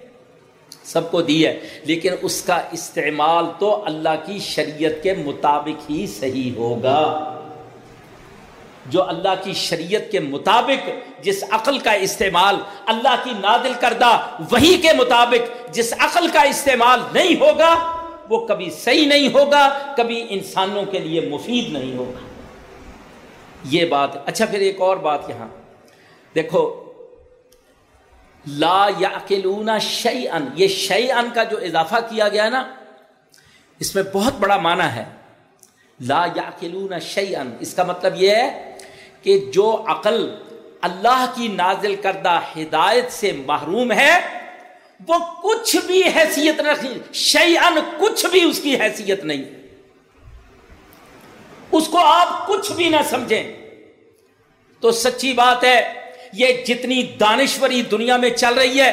سب کو دی ہے۔ لیکن اس کا استعمال تو اللہ کی شریعت کے مطابق ہی صحیح ہوگا۔ جو اللہ کی شریعت کے مطابق جس عقل کا استعمال اللہ کی نادل کردہ وہی کے مطابق جس عقل کا استعمال نہیں ہوگا، وہ کبھی صحیح نہیں ہوگا، کبھی انسانوں کے لیے مفید نہیں ہوگا۔ یہ بات اچھا پھر ایک اور بات یہاں۔ دیکھو لا یا شعی ان یہ شعی ان کا جو اضافہ کیا گیا نا، اس میں بہت بڑا معنی ہے۔ لا یا شعی ان اس کا مطلب یہ ہے کہ جو عقل اللہ کی نازل کردہ ہدایت سے محروم ہے، وہ کچھ بھی حیثیت نہیں شعی ان کچھ بھی اس کی حیثیت نہیں۔ اس کو آپ کچھ بھی نہ سمجھیں۔ تو سچی بات ہے یہ جتنی دانشوری دنیا میں چل رہی ہے،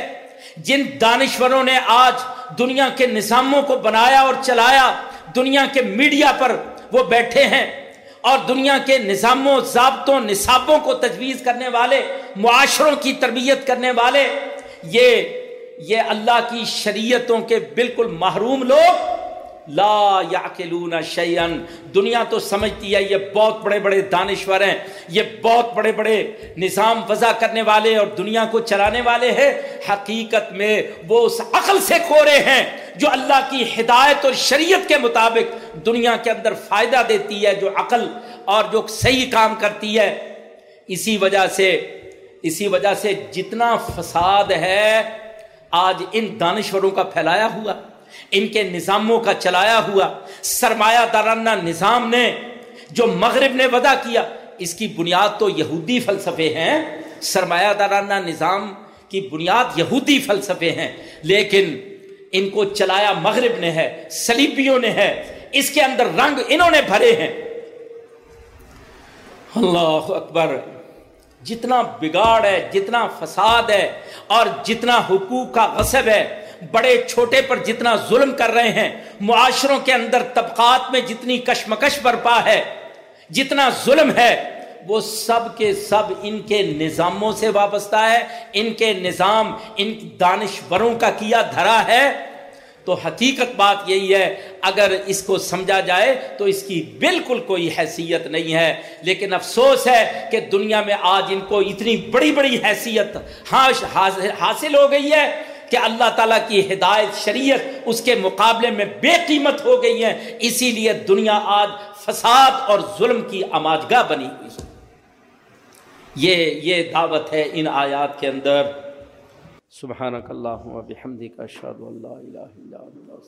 جن دانشوروں نے آج دنیا کے نظاموں کو بنایا اور چلایا، دنیا کے میڈیا پر وہ بیٹھے ہیں اور دنیا کے نظاموں، ضابطوں، نصابوں کو تجویز کرنے والے، معاشروں کی تربیت کرنے والے، یہ یہ اللہ کی شریعتوں کے بالکل محروم لوگ لا یا شیئن۔ دنیا تو سمجھتی ہے یہ بہت بڑے بڑے دانشور ہیں، یہ بہت بڑے بڑے نظام وضع کرنے والے اور دنیا کو چلانے والے ہیں۔ حقیقت میں وہ اس عقل سے کھورے ہیں جو اللہ کی ہدایت اور شریعت کے مطابق دنیا کے اندر فائدہ دیتی ہے، جو عقل اور جو صحیح کام کرتی ہے۔ اسی وجہ سے، اسی وجہ سے جتنا فساد ہے، آج ان دانشوروں کا پھیلایا ہوا۔ ان کے نظاموں کا چلایا ہوا سرمایہ دارانہ نظام نے جو مغرب نے ودا کیا، اس کی بنیاد تو یہودی فلسفے ہیں۔ سرمایہ دارانہ نظام کی بنیاد یہودی فلسفے ہیں، لیکن ان کو چلایا مغرب نے ہے سلیبیوں نے ہے۔ اس کے اندر رنگ انہوں نے بھرے ہیں۔ اللہ اکبر، جتنا بگاڑ ہے، جتنا فساد ہے اور جتنا حقوق کا غصب ہے بڑے چھوٹے پر جتنا ظلم کر رہے ہیں، معاشروں کے اندر طبقات میں جتنی کشمکش برپا ہے، جتنا ظلم ہے، وہ سب کے سب ان کے نظاموں سے وابستہ ہے۔ ان کے نظام ان دانشوروں کا کیا دھرا ہے۔ تو حقیقت بات یہی ہے، اگر اس کو سمجھا جائے تو اس کی بالکل کوئی حیثیت نہیں ہے۔ لیکن افسوس ہے کہ دنیا میں آج ان کو اتنی بڑی بڑی حیثیت حاصل ہو گئی ہے۔ کہ اللہ تعالیٰ کی ہدایت، شریعت اس کے مقابلے میں بے قیمت ہو گئی ہیں، اسی لیے دنیا آج فساد اور ظلم کی آماجگاہ بنی ہوئی یہ یہ دعوت ہے ان آیات کے اندر۔ سبحانک اللہ و بحمدک اشہد اللہ الہ الا اللہ